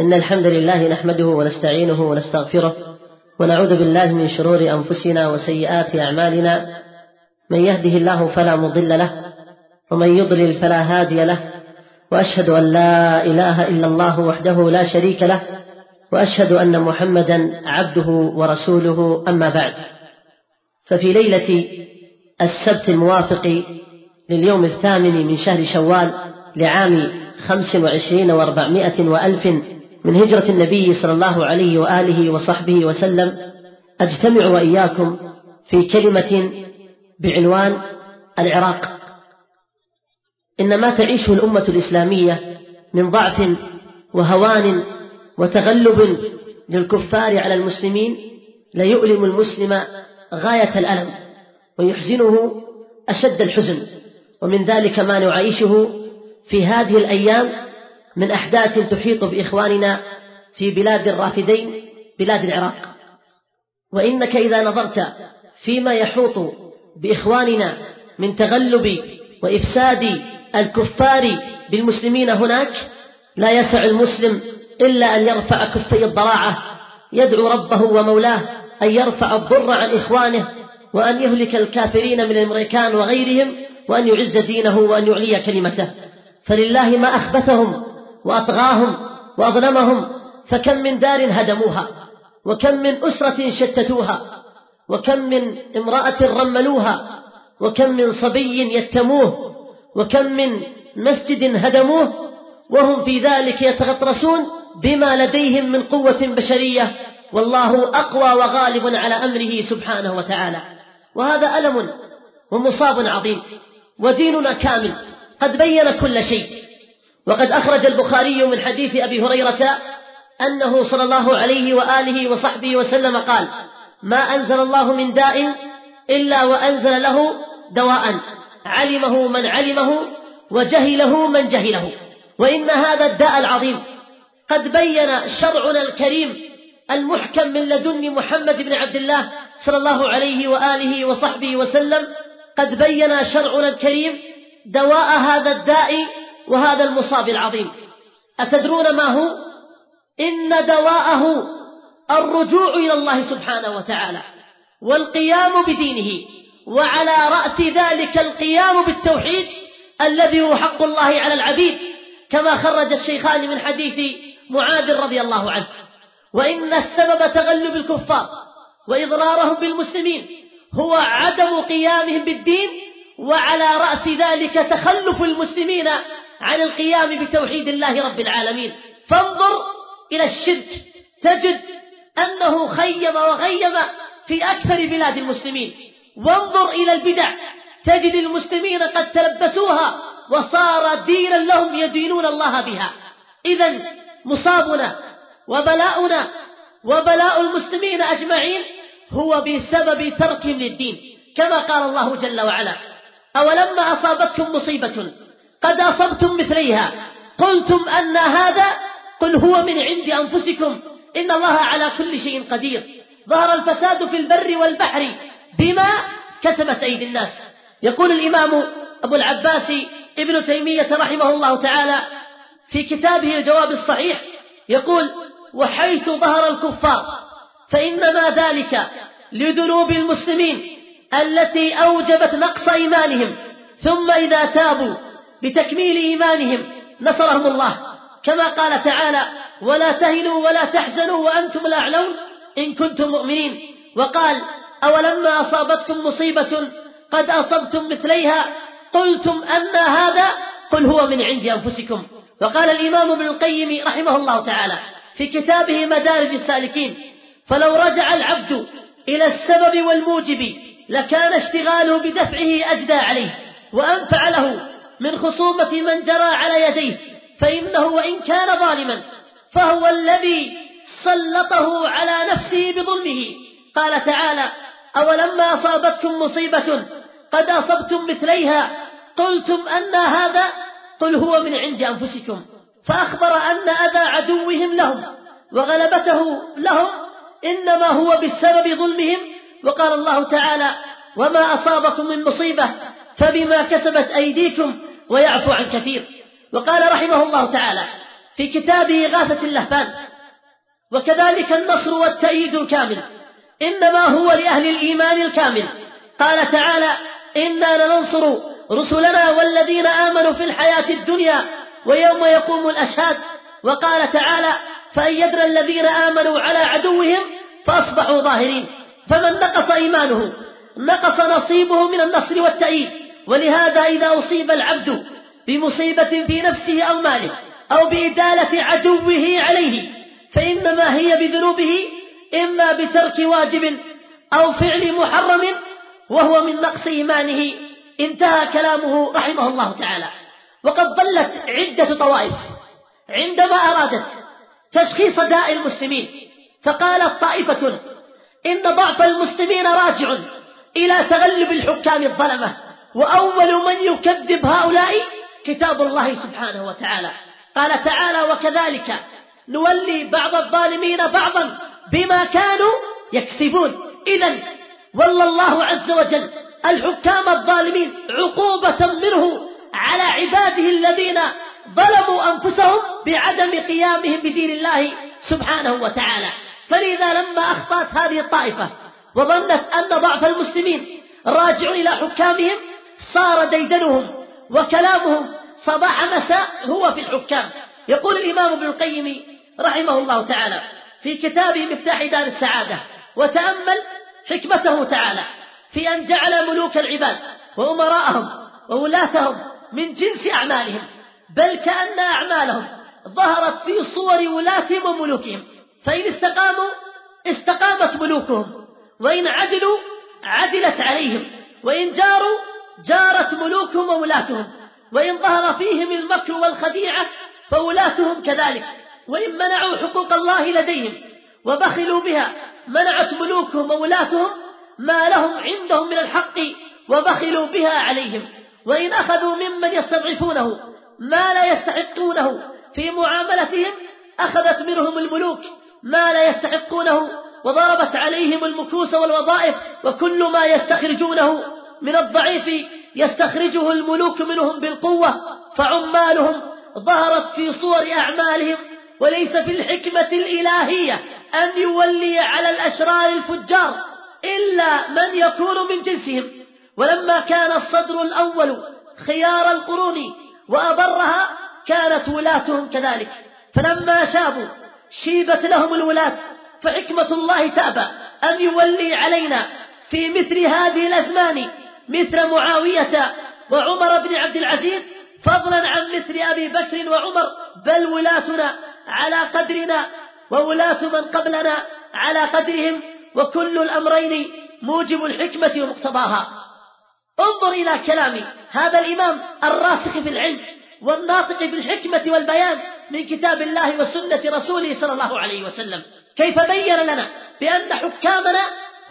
إن الحمد لله نحمده ونستعينه ونستغفره ونعوذ بالله من شرور أنفسنا وسيئات أعمالنا. من يهده الله فلا مضل له ومن يضلل فلا هادي له وأشهد أن لا إله إلا الله وحده لا شريك له وأشهد أن محمدا عبده ورسوله. أما بعد ففي ليلة السبت الموافق لليوم الثامن من شهر شوال لعام خمس وعشرين وأربعمائة وألف من هجرة النبي صلى الله عليه وآله وصحبه وسلم أجتمع وإياكم في كلمة بعنوان العراق. إن ما تعيشه الأمة الإسلامية من ضعف وهوان وتغلب للكفار على المسلمين ليؤلم المسلم غاية الألم ويحزنه أشد الحزن. ومن ذلك ما نعيشه في هذه الأيام من أحداث تحيط بإخواننا في بلاد الرافدين بلاد العراق. وإنك إذا نظرت فيما يحوط بإخواننا من تغلب وإفساد الكفار بالمسلمين هناك لا يسع المسلم إلا أن يرفع كفي الضراعة يدعو ربه ومولاه أن يرفع الضر عن إخوانه وأن يهلك الكافرين من الأمريكان وغيرهم وأن يعز دينه وأن يعلي كلمته. فلله ما أخبثهم وأطغاهم وأظلمهم فكم من دار هدموها وكم من أسرة شتتوها وكم من امرأة رملوها وكم من صبي يتموه وكم من مسجد هدموه وهم في ذلك يتغطرسون بما لديهم من قوة بشرية والله أقوى وغالب على أمره سبحانه وتعالى. وهذا ألم ومصاب عظيم وديننا كامل قد بين كل شيء. وقد أخرج البخاري من حديث أبي هريرة أنه صلى الله عليه وآله وصحبه وسلم قال ما أنزل الله من داء إلا وأنزل له دواء علمه من علمه وجهله من جهله وإن هذا الداء العظيم قد بين شرعنا الكريم المحكم من لدن محمد بن عبد الله صلى الله عليه وآله وصحبه وسلم قد بين شرعنا الكريم دواء هذا الداء وهذا المصاب العظيم. أتدرون ما هو؟ إن دواءه الرجوع إلى الله سبحانه وتعالى والقيام بدينه وعلى رأس ذلك القيام بالتوحيد الذي هو حق الله على العبيد كما خرج الشيخان من حديث معاذ رضي الله عنه. وإن السبب تغلب الكفار وإضرارهم بالمسلمين هو عدم قيامهم بالدين وعلى رأس ذلك تخلف المسلمين عن القيام بتوحيد الله رب العالمين. فانظر إلى الشرك. تجد أنه خيم وغيم في أكثر بلاد المسلمين. وانظر إلى البدع. تجد المسلمين قد تلبسوها وصار دينا لهم يدينون الله بها. إذا مصابنا وبلاؤنا وبلاء المسلمين أجمعين هو بسبب تركهم للدين. كما قال الله جل وعلا أولما أصابتكم مصيبة قد أصبتم مثليها. قلتم أن هذا قل هو من عند أنفسكم. إن الله على كل شيء قدير. ظهر الفساد في البر والبحر بما كسبت أيدي الناس. يقول الإمام أبو العباس ابن تيمية رحمه الله تعالى في كتابه الجواب الصحيح يقول وحيث ظهر الكفار فإنما ذلك لذنوب المسلمين التي أوجبت نقص إيمانهم. ثم إذا تابوا بتكميل إيمانهم. نصرهم الله. كما قال تعالى ولا تهنوا ولا تحزنوا وأنتم الأعلون إن كنتم مؤمنين. وقال أولما أصابتكم مصيبة قد أصبتم مثليها قلتم أن هذا قل هو من عند أنفسكم. وقال الإمام ابن القيم رحمه الله تعالى في كتابه مدارج السالكين فلو رجع العبد إلى السبب والموجب لكان اشتغاله بدفعه أجدى عليه وأنفع له من خصومة من جرى على يديه فإنه وإن كان ظالما فهو الذي سلطه على نفسه بظلمه. قال تعالى أولما أصابتكم مصيبة قد أصبتم مثليها قلتم أن هذا؟ قل هو من عند أنفسكم. فأخبر أن أذى عدوهم لهم وغلبته لهم إنما هو بسبب ظلمهم. وقال الله تعالى وما أصابكم من مصيبة فبما كسبت أيديكم ويعفو عن كثير. وقال رحمه الله تعالى في كتابه إغاثة اللهفان وكذلك النصر والتأييد الكامل إنما هو لأهل الإيمان الكامل. قال تعالى إنا لننصر رسلنا والذين آمنوا في الحياة الدنيا ويوم يقوم الأشهاد. وقال تعالى فأيدنا الذين آمنوا على عدوهم فأصبحوا ظاهرين. فمن نقص إيمانه نقص نصيبه من النصر والتأييد. ولهذا إذا أصيب العبد بمصيبة في نفسه أو ماله أو بإدالة عدوه عليه فإنما هي بذنوبه إما بترك واجب أو فعل محرم وهو من نقص إيمانه. انتهى كلامه رحمه الله تعالى. وقد ضلت عدة طوائف عندما أرادت تشخيص داء المسلمين فقالت طائفة إن ضعف المسلمين راجع إلى تغلب الحكام الظلمة. وأول من يكذب هؤلاء كتاب الله سبحانه وتعالى. قال تعالى وكذلك نولي بعض الظالمين بعضا بما كانوا يكسبون. إذا والله الله عز وجل الحكام الظالمين عقوبة منه على عباده الذين ظلموا أنفسهم بعدم قيامهم بدين الله سبحانه وتعالى. فلذا لما أخطأت هذه الطائفة وظنت أن ضعف المسلمين راجع إلى حكامهم صار ديدنهم وكلامهم صباح مساء هو في الحكام. يقول الإمام ابن القيم رحمه الله تعالى في كتابه مفتاح دار السعادة وتأمل حكمته تعالى في أن جعل ملوك العباد وأمراءهم وولاتهم من جنس أعمالهم بل كأن أعمالهم ظهرت في صور ولاتهم وملوكهم. فإن استقاموا استقامت ملوكهم وإن عدلوا عدلت عليهم وإن جاروا جارت ملوكهم وولاتهم. وإن ظهر فيهم المكر والخديعة فولاتهم كذلك. وإن منعوا حقوق الله لديهم وبخلوا بها منعت ملوكهم وولاتهم ما لهم عندهم من الحق وبخلوا بها عليهم. وإن أخذوا ممن يستضعفونه ما لا يستحقونه. في معاملتهم أخذت منهم الملوك ما لا يستحقونه وضربت عليهم المكوس والوظائف وكل ما يستخرجونه من الضعيف يستخرجه الملوك منهم بالقوة فعمالهم ظهرت في صور أعمالهم وليس في الحكمة الإلهية أن يولي على الأشرار الفجار إلا من يكون من جنسهم. ولما كان الصدر الأول خيار القرون وأبرها كانت ولاتهم كذلك. فلما شابوا شيبت لهم الولاة فحكمة الله تأبى أن يولي علينا في مثل هذه الأزمان. مثل معاوية وعمر بن عبد العزيز فضلا عن مثل أبي بكر وعمر بل ولاتنا على قدرنا وولاة من قبلنا على قدرهم وكل الأمرين موجب الحكمة ومقتضاها. انظر إلى كلام هذا الإمام الراسخ في العلم والناطق بالحكمة والبيان من كتاب الله وسنة رسوله صلى الله عليه وسلم. كيف بين لنا بأن حكامنا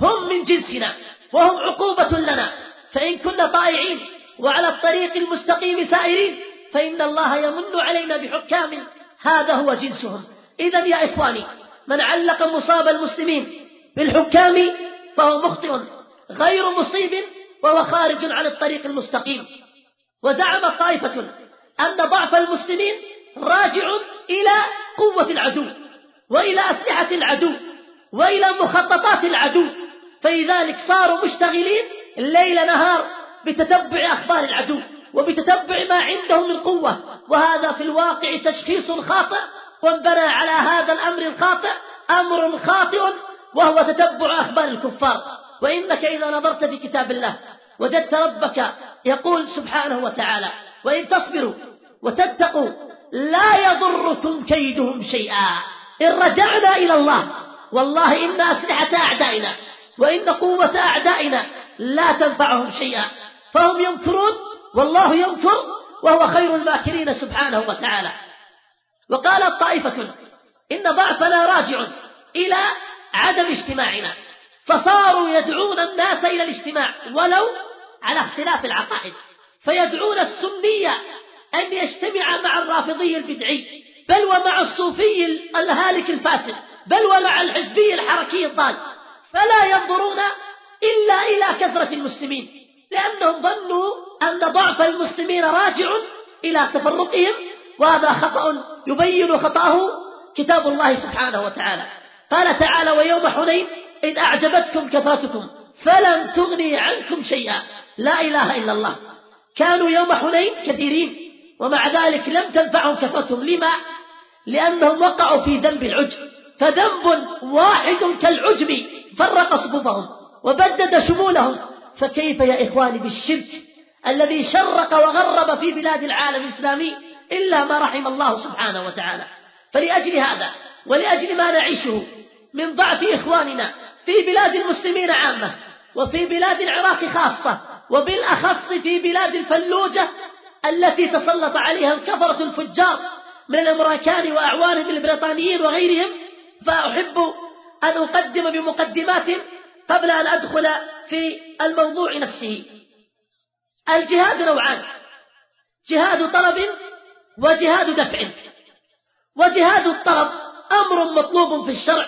هم من جنسنا وهم عقوبة لنا فإن كنا طائعين وعلى الطريق المستقيم سائرين فإن الله يمن علينا بحكام هذا هو جنسهم إذا يا إخواني من علق مصاب المسلمين بالحكام فهو مخطئ غير مصيب وهو خارج عن الطريق المستقيم. وزعم طائفة أن ضعف المسلمين راجع إلى قوة العدو وإلى أسلحة العدو وإلى مخططات العدو فلذلك صاروا مشتغلين الليل نهار بتتبع أخبار العدو وبتتبع ما عندهم من قوة وهذا في الواقع تشخيص خاطئ وانبنى على هذا الأمر الخاطئ أمر خاطئ وهو تتبع أخبار الكفار. وإنك إذا نظرت في كتاب الله وجدت ربك يقول سبحانه وتعالى وإن تصبروا وتتقوا لا يضركم كيدهم شيئا. إن رجعنا إلى الله والله إن أسلحة أعدائنا. وإن قوة أعدائنا لا تنفعهم شيئا. فهم يمكرون والله يمكر وهو خير الماكرين سبحانه وتعالى. وقالت طائفة إن ضعفنا راجع إلى عدم اجتماعنا. فصاروا يدعون الناس إلى الاجتماع ولو على اختلاف العقائد. فيدعون السنية أن يجتمع مع الرافضي البدعي بل ومع الصوفي الهالك الفاسد بل ومع الحزبي الحركي الضال. فلا ينظرون إلا إلى كثرة المسلمين لأنهم ظنوا أن ضعف المسلمين راجع إلى تفرقهم وهذا خطأ يبين خطأه كتاب الله سبحانه وتعالى. قال تعالى ويوم حنين إذ أعجبتكم كثرتكم فلم تغني عنكم شيئا. لا إله إلا الله. كانوا يوم حنين كثيرين ومع ذلك لم تنفعهم كثرتهم. لما؟ لأنهم وقعوا في ذنب العجب. فذنب واحد كالعجب فرق صفوفهم وبدد شمولهم. فكيف يا إخواني بالشرك الذي شرق وغرب في بلاد العالم الإسلامي إلا ما رحم الله سبحانه وتعالى؟ فلأجل هذا ولأجل ما نعيشه من ضعف إخواننا في بلاد المسلمين عامة وفي بلاد العراق خاصة وبالأخص في بلاد الفلوجة التي تسلط عليها الكفرة الفجار من الأمريكان وأعوانهم البريطانيين وغيرهم فأحب أن أقدم بمقدمات قبل أن أدخل في الموضوع نفسه. الجهاد نوعان. جهاد طلب وجهاد دفع. وجهاد الطلب أمر مطلوب في الشرع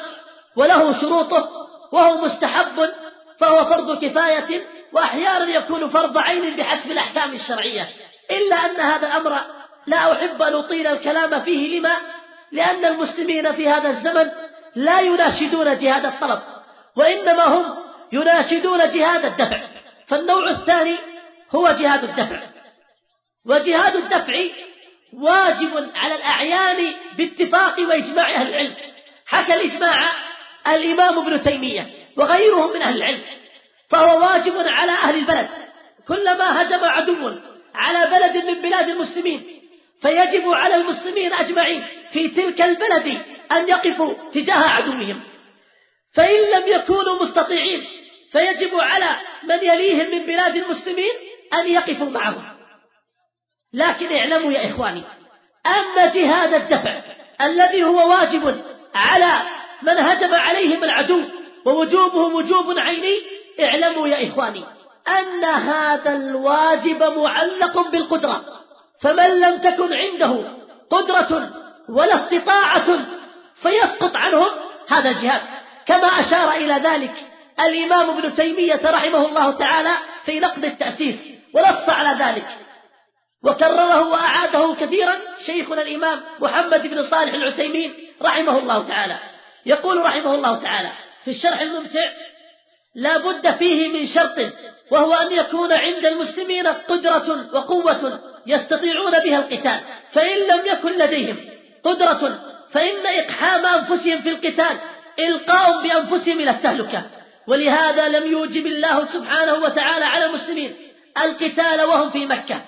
وله شروطه وهو مستحب فهو فرض كفاية وأحيانا يكون فرض عين بحسب الأحكام الشرعية. إلا أن هذا الأمر لا أحب أن أطيل الكلام فيه. لما؟ لأن المسلمين في هذا الزمن لا يناشدون جهاد الطلب وإنما هم يناشدون جهاد الدفع. فالنوع الثاني هو جهاد الدفع. وجهاد الدفع واجب على الأعيان باتفاق وإجماع أهل العلم. حكى الإجماع الإمام ابن تيمية وغيرهم من أهل العلم فهو واجب على أهل البلد. كلما هجم عدو على بلد من بلاد المسلمين فيجب على المسلمين أجمعين في تلك البلد أن يقفوا تجاه عدوهم. فإن لم يكونوا مستطيعين فيجب على من يليهم من بلاد المسلمين أن يقفوا معهم. لكن اعلموا يا إخواني أن جهاد الدفع الذي هو واجب على من هجم عليهم العدو ووجوبه وجوب عيني اعلموا يا إخواني أن هذا الواجب معلق بالقدرة. فمن لم تكن عنده قدرة ولا استطاعة فيسقط عنهم هذا الجهاد. كما أشار إلى ذلك الإمام ابن تيمية رحمه الله تعالى في نقد التأسيس ونص على ذلك. وكرره وأعاده كثيرا شيخنا الإمام محمد بن صالح العثيمين رحمه الله تعالى. يقول رحمه الله تعالى في الشرح الممتع لا بد فيه من شرط وهو أن يكون عند المسلمين قدرة وقوة يستطيعون بها القتال فإن لم يكن لديهم قدرة فإن إقحام أنفسهم في القتال إلقاء بأنفسهم إلى التهلكة. ولهذا لم يوجب الله سبحانه وتعالى على المسلمين القتال وهم في مكة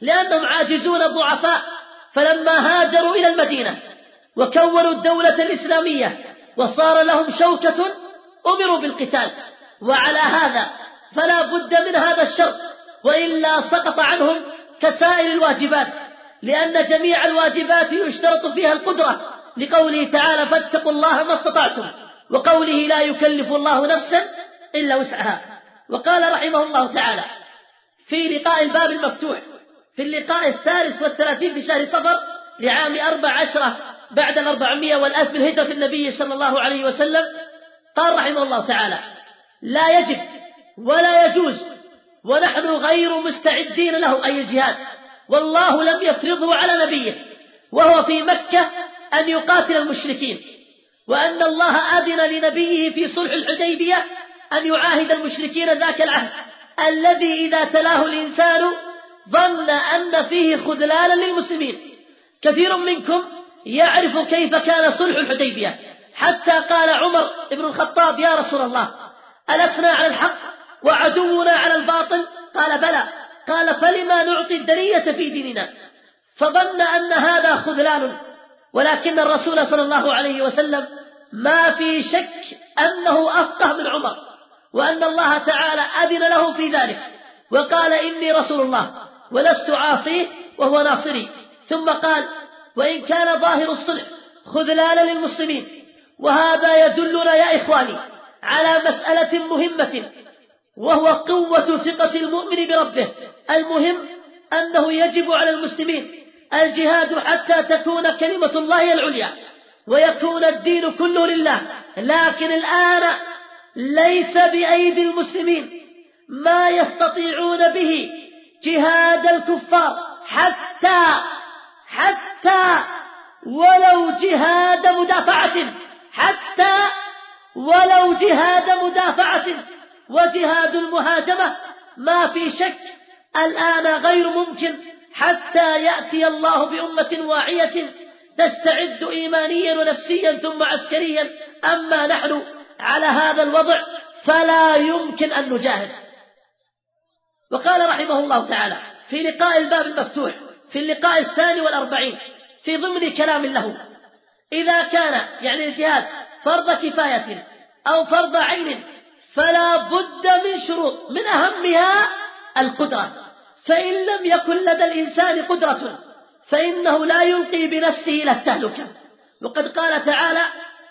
لأنهم عاجزون ضعفاء. فلما هاجروا إلى المدينة وكونوا الدولة الإسلامية وصار لهم شوكة أمروا بالقتال. وعلى هذا فلا بد من هذا الشرط وإلا سقط عنهم كسائر الواجبات لأن جميع الواجبات يشترط فيها القدرة. لقوله تعالى فاتقوا الله ما استطعتم وقوله لا يكلف الله نفسا إلا وسعها. وقال رحمه الله تعالى في لقاء الباب المفتوح في اللقاء الثالث والثلاثين في شهر صفر لعام أربع عشرة بعد الأربعمائة والألف من هجرة النبي صلى الله عليه وسلم قال رحمه الله تعالى لا يجب ولا يجوز ونحن غير مستعدين له أي الجهاد والله لم يفرضه على نبيه وهو في مكة أن يقاتل المشركين وأن الله أذن لنبيه في صلح الحديبية أن يعاهد المشركين ذاك العهد. الذي إذا تلاه الإنسان ظن أن فيه خذلالا للمسلمين. كثير منكم يعرف كيف كان صلح الحديبية. حتى قال عمر بن الخطاب يا رسول الله ألسنا على الحق وعدونا على الباطل؟ قال بلى. قال فلما نعطي الدنية في ديننا؟ فظن أن هذا خذلان. ولكن الرسول صلى الله عليه وسلم ما في شك أنه أفقه من عمر وأن الله تعالى أذن له في ذلك وقال إني رسول الله ولست عاصيه وهو ناصري. ثم قال وإن كان ظاهر الصلح خذلانا للمسلمين. وهذا يدلنا يا إخواني على مسألة مهمة وهو قوة ثقة المؤمن بربه. المهم أنه يجب على المسلمين الجهاد حتى تكون كلمة الله العليا ويكون الدين كله لله. لكن الآن ليس بأيدي المسلمين ما يستطيعون به جهاد الكفار حتى حتى ولو جهاد مدافعة حتى ولو جهاد مدافعة. وجهاد المهاجمة ما في شك الآن غير ممكن. حتى يأتي الله بأمة واعية تستعد إيمانيا ونفسيا ثم عسكريا. أما نحن على هذا الوضع فلا يمكن أن نجاهد. وقال رحمه الله تعالى في لقاء الباب المفتوح في اللقاء الثاني والأربعين في ضمن كلام له إذا كان يعني الجهاد فرض كفاية أو فرض عين فلا بد من شروط من أهمها القدرة. فإن لم يكن لدى الإنسان قدرة فإنه لا يلقي بنفسه إلى التهلكة. وقد قال تعالى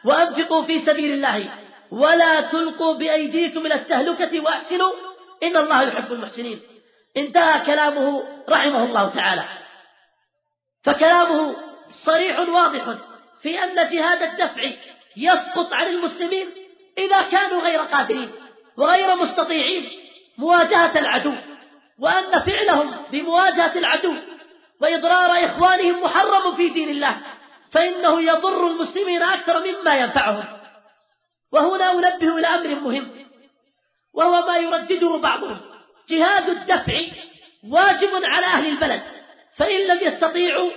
وأنفقوا في سبيل الله ولا تلقوا بأيديكم إلى التهلكة وأحسنوا إن الله يحب المحسنين. انتهى كلامه رحمه الله تعالى. فكلامه صريح واضح في أن جهاد الدفع يسقط عن المسلمين إذا كانوا غير قادرين وغير مستطيعين مواجهة العدو. وأن فعلهم بمواجهة العدو وإضرار إخوانهم محرم في دين الله فإنه يضر المسلمين أكثر مما ينفعهم. وهنا أنبه إلى أمر مهم وهو ما يردده بعضهم. جهاد الدفع واجب على أهل البلد فإن لم يستطيعوا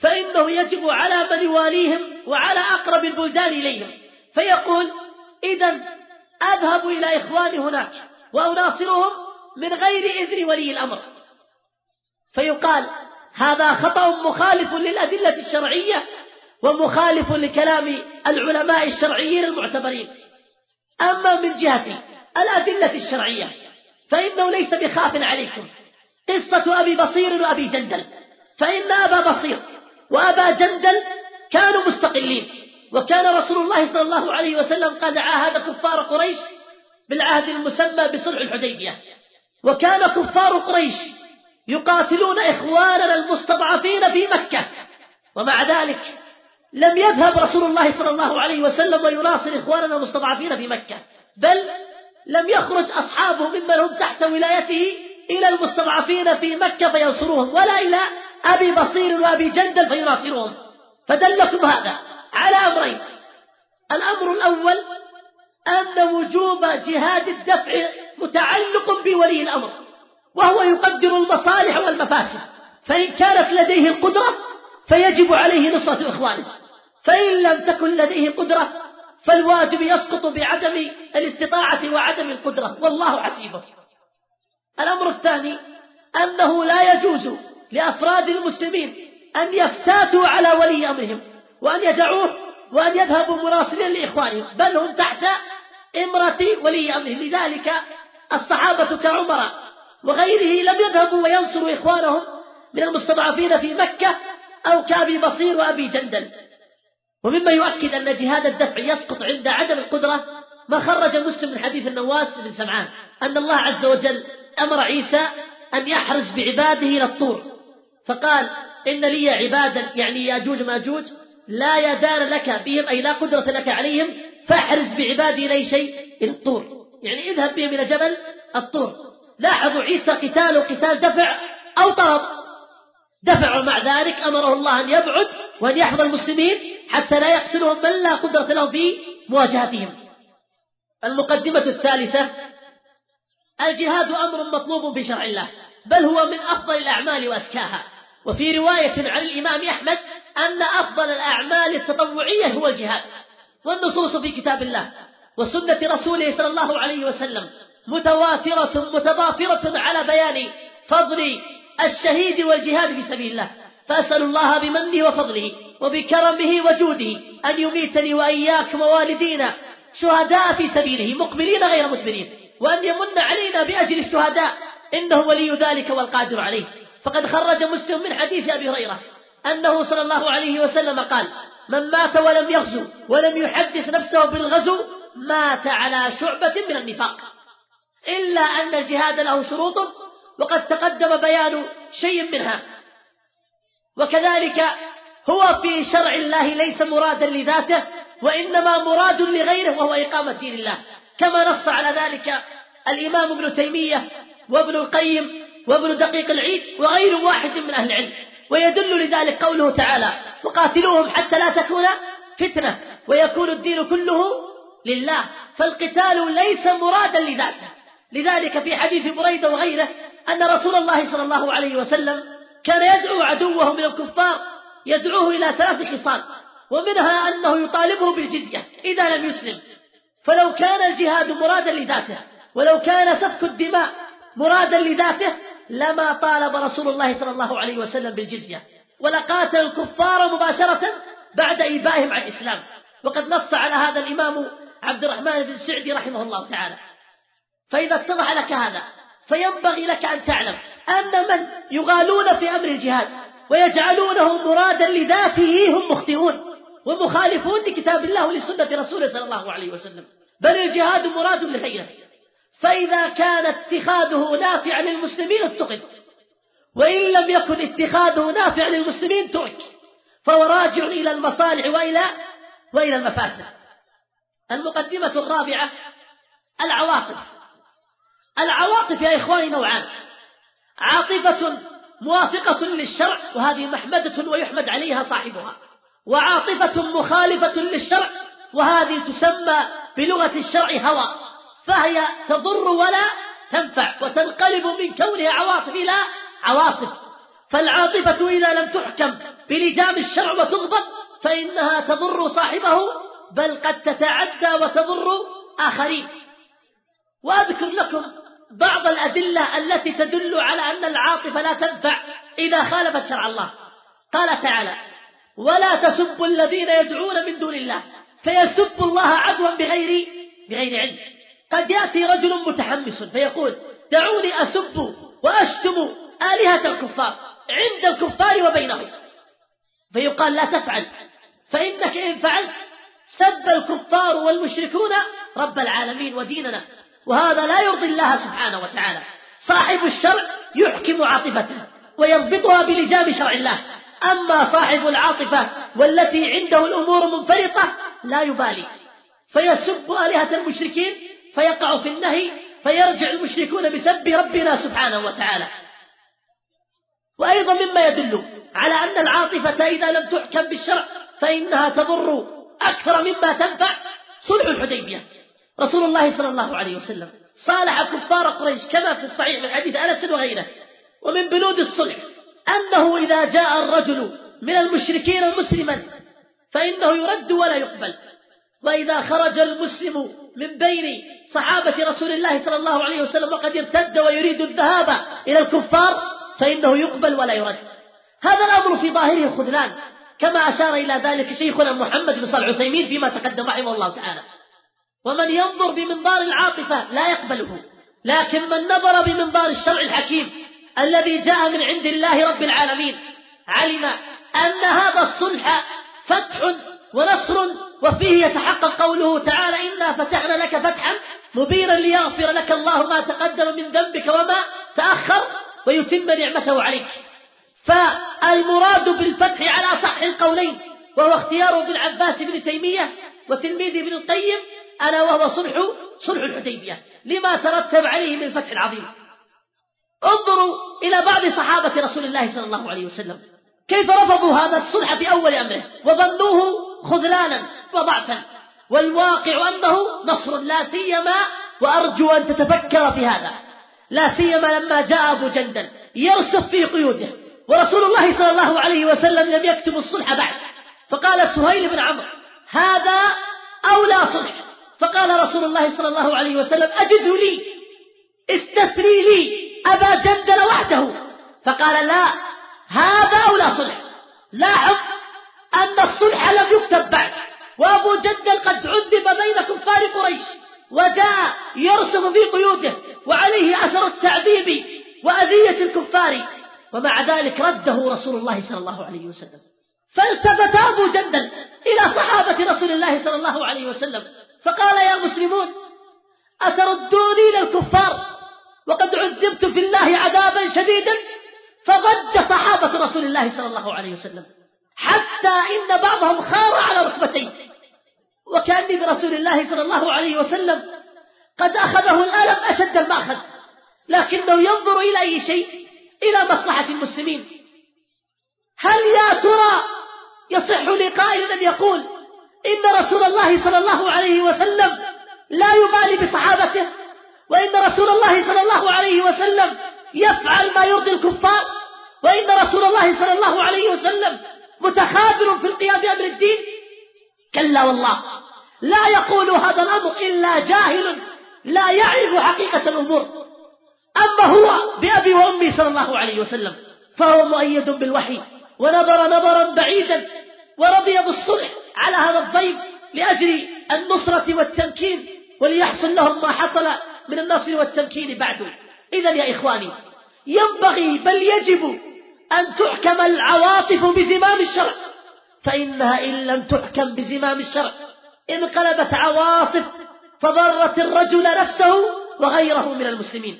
فإنه يجب على من يواليهم وعلى أقرب البلدان إليهم. فيقول إذا أذهب إلى إخواني هناك وأناصرهم من غير إذن ولي الأمر. فيقال هذا خطأ مخالف للأدلة الشرعية ومخالف لكلام العلماء الشرعيين المعتبرين. أما من جهة الأدلة الشرعية فإنه ليس بخاف عليكم. قصة أبي بصير وأبي جندل. فإن أبا بصير وأبا جندل كانوا مستقلين. وكان رسول الله صلى الله عليه وسلم قد عاهد كفار قريش بالعهد المسمى بصلح الحديبية. وكان كفار قريش يقاتلون إخواننا المستضعفين في مكة. ومع ذلك لم يذهب رسول الله صلى الله عليه وسلم ويناصر إخواننا المستضعفين في مكة بل لم يخرج أصحابه ممن هم تحت ولايته إلى المستضعفين في مكة فينصروهم ولا إلى أبي بصير وأبي جندل فيناصرهم. فدلكم هذا على أمرين الأمر الأول أن وجوب جهاد الدفع متعلق بولي الأمر وهو يقدر المصالح والمفاسد. فإن كانت لديه القدرة فيجب عليه نصرة إخوانه. فإن لم تكن لديه قدرة فالواجب يسقط بعدم الاستطاعة وعدم القدرة. والله حسيبه الأمر الثاني أنه لا يجوز لأفراد المسلمين أن يفتاتوا على ولي أمرهم وأن يدعوه وأن يذهبوا مراسلين لإخوانهم. بل هم تحت إمرة ولي أمرهم لذلك الصحابة كعمر وغيره لم يذهبوا وينصروا إخوانهم من المستضعفين في مكة أو كأبي بصير وأبي جندل. ومما يؤكد أن جهاد الدفع يسقط عند عدم القدرة ما خرج مسلم من حديث النواس بن سمعان أن الله عز وجل أمر عيسى أن يحرز بعباده إلى الطور. فقال إن لي عبادا يعني ياجوج ماجوج لا يدان لك بهم أي لا قدرة لك عليهم فاحرز بعبادي إلي شيء؟ إلى الطور. يعني اذهب بهم إلى جبل الطور. لاحظوا عيسى قتال قتال دفع أو طرد. دفع ومع ذلك أمره الله أن يبعد وأن يحفظ المسلمين حتى لا يقتلهم بل لا قدرة لهم في مواجهتهم. المقدمة الثالثة الجهاد أمر مطلوب في شرع الله بل هو من أفضل الأعمال وأزكاها. وفي رواية عن الإمام أحمد أن أفضل الأعمال التطوعية هو الجهاد. والنصوص في كتاب الله وسنة رسوله صلى الله عليه وسلم متواترة متضافرة على بيان فضل الشهيد والجهاد في سبيل الله. فأسأل الله بمنه وفضله وبكرمه وجوده أن يميتني وإياكم ووالدينا شهداء في سبيله مقبلين غير مدبرين وأن يمن علينا بأجل الشهداء إنه ولي ذلك والقادر عليه. فقد خرج مسلم من حديث أبي هريرة أنه صلى الله عليه وسلم قال من مات ولم يغزو ولم يحدث نفسه بالغزو مات على شعبة من النفاق. إلا أن الجهاد له شروط وقد تقدم بيان شيء منها. وكذلك هو في شرع الله ليس مرادا لذاته وإنما مراد لغيره وهو إقامة دين الله. كما نص على ذلك الإمام ابن تيمية وابن القيم وابن دقيق العيد وغير واحد من أهل العلم. ويدل لذلك قوله تعالى وقاتلوهم حتى لا تكون فتنة ويكون الدين كله لله فالقتال ليس مرادا لذاته لذلك في حديث بريدة وغيره أن رسول الله صلى الله عليه وسلم كان يدعو عدوه من الكفار يدعوه إلى ثلاث خصال ومنها أنه يطالبه بالجزية إذا لم يسلم. فلو كان الجهاد مرادا لذاته ولو كان سفك الدماء مرادا لذاته لما طالب رسول الله صلى الله عليه وسلم بالجزية. ولقاتل الكفار مباشرة بعد إيبائهم عن الإسلام. وقد نص على هذا الإمام عبد الرحمن بن سعدي رحمه الله تعالى. فإذا اتضح لك هذا فينبغي لك أن تعلم أن من يغالون في أمر الجهاد ويجعلونه مرادا لذاته هم مخطئون ومخالفون لكتاب الله ولسنة رسوله صلى الله عليه وسلم. بل الجهاد مراد لغيره فإذا كان اتخاذه نافعا للمسلمين اتخذ وإن لم يكن اتخاذه نافعا للمسلمين ترك. فهو راجع إلى المصالح وإلى وإلى المفاسد. المقدمة الرابعة العواطف. العواطف يا إخواني نوعان. عاطفة موافقة للشرع وهذه محمدة ويحمد عليها صاحبها. وعاطفة مخالفة للشرع وهذه تسمى بلغة الشرع هوى. فهي تضر ولا تنفع وتنقلب من كونها عواطف إلى عواصف. فالعاطفة إذا لم تحكم بلجام الشرع وتضبط فإنها تضر صاحبه بل قد تتعدى وتضر آخرين. وأذكر لكم بعض الأدلة التي تدل على أن العاطفة لا تنفع إذا خالفت شرع الله. قال تعالى ولا تسبوا الذين يدعون من دون الله فيسبوا الله عدوا بغير بغير علم. قد يأتي رجل متحمس فيقول دعوني أسب وأشتم آلهة الكفار عند الكفار وبينهم. فيقال لا تفعل فإنك إن فعلت سب الكفار والمشركون رب العالمين وديننا. وهذا لا يرضي الله سبحانه وتعالى. صاحب الشرع يحكم عاطفته ويضبطها بلجام شرع الله. أما صاحب العاطفة والتي عنده الأمور منفرطة لا يبالي. فيسب آلهة المشركين فيقع في النهي فيرجع المشركون بسب ربنا سبحانه وتعالى. وأيضا مما يدل على أن العاطفة إذا لم تحكم بالشرع فإنها تضر أكثر مما تنفع صلح الحديبية. رسول الله صلى الله عليه وسلم صالح كفار قريش كما في الصحيح من حديث أنس وغيره. ومن بنود الصلح أنه إذا جاء الرجل من المشركين مسلما فإنه يرد ولا يقبل. وإذا خرج المسلم من بين صحابة رسول الله صلى الله عليه وسلم وقد ارتد ويريد الذهاب إلى الكفار فإنه يقبل ولا يرد. هذا الأمر في ظاهره خذلان كما أشار إلى ذلك شيخنا محمد بن صالح عثيمين فيما تقدم رحمه الله تعالى. ومن ينظر بمنظار العاطفة لا يقبله لكن من نظر بمنظار الشرع الحكيم الذي جاء من عند الله رب العالمين علم أن هذا الصلح فتح ونصر وفيه يتحقق قوله تعالى إنا فتحنا لك فتحا مبينا ليغفر لك الله ما تقدم من ذنبك وما تأخر ويتم نعمته عليك. فالمراد بالفتح على صح القولين وهو اختيار ابن عباس بن تيمية وتلميذ ابن القيم ألا وهو صلح صلح الحديبية. لما ترتب عليه من الفتح العظيم انظروا إلى بعض صحابة رسول الله صلى الله عليه وسلم. كيف رفضوا هذا الصلح في أول أمره؟ وظنوه خذلانا وضعفا. والواقع أنه نصر لا سيما وأرجو أن تتفكر في هذا. لا سيما لما جاء أبو جندل يرسف في قيوده ورسول الله صلى الله عليه وسلم لم يكتب الصلح بعد. فقال سهيل بن عمرو هذا أولى صلح. فقال رسول الله صلى الله عليه وسلم أجده لي استثني لي أبا جندل وحده. فقال لا هذا أولى صلح. لاحظ أن الصلح لم يكتب بعد وأبو جندل قد عذب بين كفار قريش. وجاء يرسم في قيوده وعليه أثر التعذيب وأذية الكفار. ومع ذلك رده رسول الله صلى الله عليه وسلم. فالتفت أبو جندل إلى صحابة رسول الله صلى الله عليه وسلم. فقال يا مسلمون أتردوني إلى الكفار؟ وقد عذبت في الله عذابا شديدا. فضج صحابة رسول الله صلى الله عليه وسلم. حتى إن بعضهم خار على ركبتيه. وكأني برسول الله صلى الله عليه وسلم قد أخذه الألم أشد المأخذ لكنه ينظر إلى أي شيء؟ إلى مصلحة المسلمين. هل يا ترى يصح لقائل أن يقول إن رسول الله صلى الله عليه وسلم لا يبالي بصحابته وإن رسول الله صلى الله عليه وسلم يفعل ما يرضي الكفار وإن رسول الله صلى الله عليه وسلم متخاذل في القيام بأمر الدين؟ كلا والله. لا يقول هذا الأمر إلا جاهل لا يعرف حقيقة الأمور. أما هو بأبي وأمي صلى الله عليه وسلم فهو مؤيد بالوحي ونظر نظرا بعيدا ورضي بالصلح على هذا الضيف لأجل النصرة والتمكين وليحصل لهم ما حصل من النصر والتمكين بعد. إذا يا إخواني ينبغي بل يجب أن تحكم العواطف بزمام الشرع. فإنها إن لم تحكم بزمام الشرع. انقلبت عواصف فضرت الرجل نفسه وغيره من المسلمين.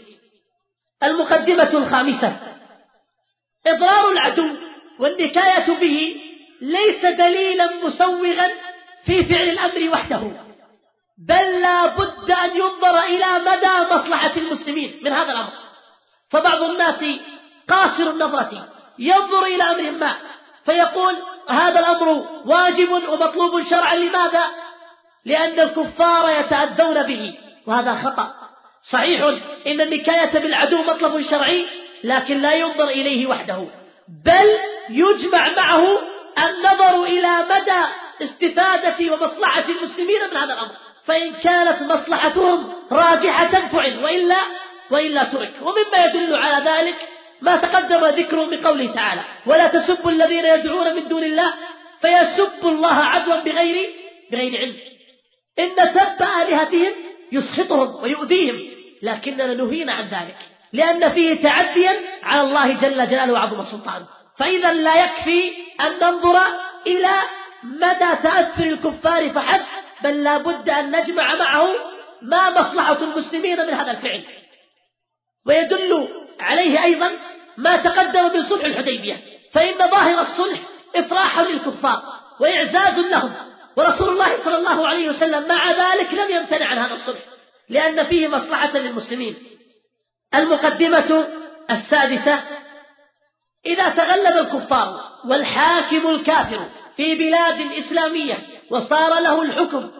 المقدمة الخامسة. إضرار العدو والنكاية به ليس دليلا مسوغا في فعل الأمر وحده. بل لا بد أن ينظر إلى مدى مصلحة المسلمين من هذا الأمر. فبعض الناس قاصر النظرة ينظر إلى أمر ما فيقول هذا الأمر واجب ومطلوب شرعا. لماذا؟ لأن الكفار يتأذون به وهذا خطأ. صحيح إن النكاية بالعدو مطلب شرعي لكن لا ينظر إليه وحده بل يجمع معه النظر إلى مدى استفادة ومصلحة المسلمين من هذا الأمر. فإن كانت مصلحتهم راجحة فعل وإلا وإلا ترك. ومما يدل على ذلك ما تقدم ذكره بقوله تعالى ولا تسبوا الذين يدعون من دون الله فيسبوا الله عدوا بغير بغير علم. إن سب آلهتهم يسخطهم ويؤذيهم لكننا نهينا عن ذلك لأن فيه تعديا على الله جل جلاله وعظم سلطانه. فإذا لا يكفي أن ننظر إلى مدى تأثر الكفار فحسب بل لا بد أن نجمع معه ما مصلحة المسلمين من هذا الفعل. ويدل عليه أيضا ما تقدم من صلح الحديبية فإن ظاهر الصلح إفراح للكفار وإعزاز لهم. ورسول الله صلى الله عليه وسلم مع ذلك لم يمتنع عن هذا الصلح لأن فيه مصلحة للمسلمين. المقدمة السادسة إذا تغلب الكفار والحاكم الكافر في بلاد إسلامية وصار له الحكم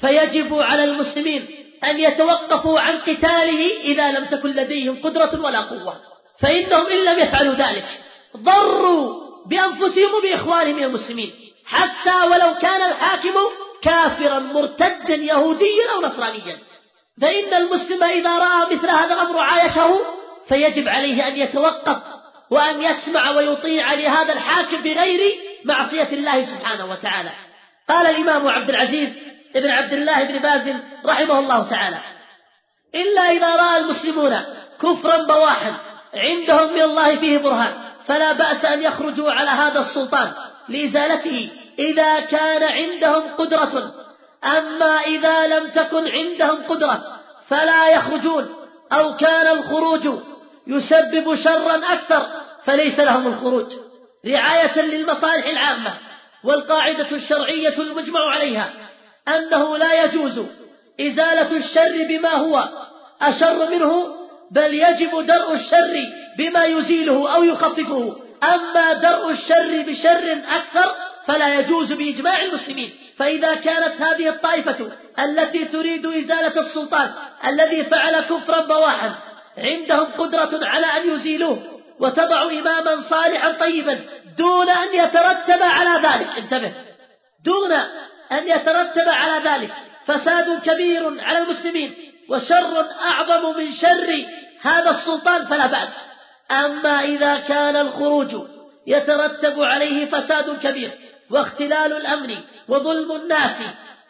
فيجب على المسلمين أن يتوقفوا عن قتاله إذا لم تكن لديهم قدرة ولا قوة فإنهم إن لم يفعلوا ذلك ضروا بأنفسهم وبإخوانهم من المسلمين حتى ولو كان الحاكم كافرا مرتدا يهوديا أو نصرانيا. فإن المسلم إذا رأى مثل هذا الأمر عايشه فيجب عليه أن يتوقف وأن يسمع ويطيع لهذا الحاكم بغير معصية الله سبحانه وتعالى. قال الإمام عبد العزيز ابن عبد الله بن باز رحمه الله تعالى. إلا إذا رأى المسلمون كفرا بواحا عندهم من الله فيه برهان فلا بأس أن يخرجوا على هذا السلطان لإزالته. إذا كان عندهم قدرة أما إذا لم تكن عندهم قدرة فلا يخرجون. أو كان الخروج يسبب شرا أكثر فليس لهم الخروج. رعاية للمصالح العامة والقاعدة الشرعية المجمع عليها. أنه لا يجوز إزالة الشر بما هو أشر منه بل يجب درء الشر بما يزيله أو يخففه. أما درء الشر بشر أكثر فلا يجوز بإجماع المسلمين. فإذا كانت هذه الطائفة التي تريد إزالة السلطان الذي فعل كفرا بواحا عندهم قدرة على أن يزيلوه وتضع إماما صالحا طيبا دون أن يترتب على ذلك. انتبه. دون أن يترتب على ذلك فساد كبير على المسلمين وشر أعظم من شر هذا السلطان فلا بأس. أما إذا كان الخروج يترتب عليه فساد كبير واختلال الأمن وظلم الناس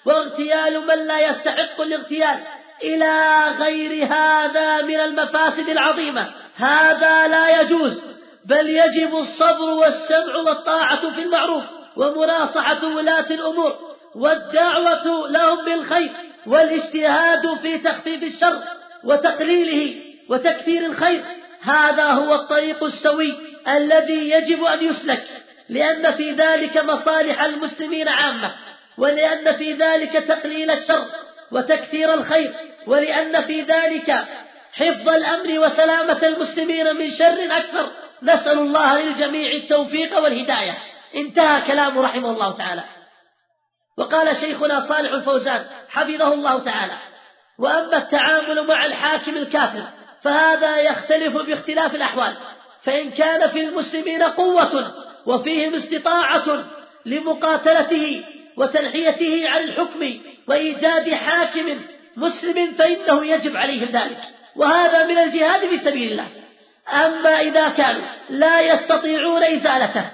واغتيال من لا يستحق الاغتيال إلى غير هذا من المفاسد العظيمة. هذا لا يجوز بل يجب الصبر والسمع والطاعة في المعروف ومناصحة ولاة الأمور. والدعوة لهم بالخير والاجتهاد في تخفيف الشر وتقليله وتكثير الخير. هذا هو الطريق السوي الذي يجب أن يسلك لأن في ذلك مصالح المسلمين عامة ولأن في ذلك تقليل الشر وتكثير الخير ولأن في ذلك حفظ الأمر وسلامة المسلمين من شر أكثر. نسأل الله للجميع التوفيق والهداية. انتهى كلامه رحمه الله تعالى. وقال شيخنا صالح الفوزان حفظه الله تعالى وأما التعامل مع الحاكم الكافر فهذا يختلف باختلاف الأحوال فإن كان في المسلمين قوة وفيهم استطاعة لمقاتلته وتنحيته عن الحكم وإيجاد حاكم مسلم فإنه يجب عليهم ذلك وهذا من الجهاد في سبيل الله. أما إذا كانوا لا يستطيعون إزالته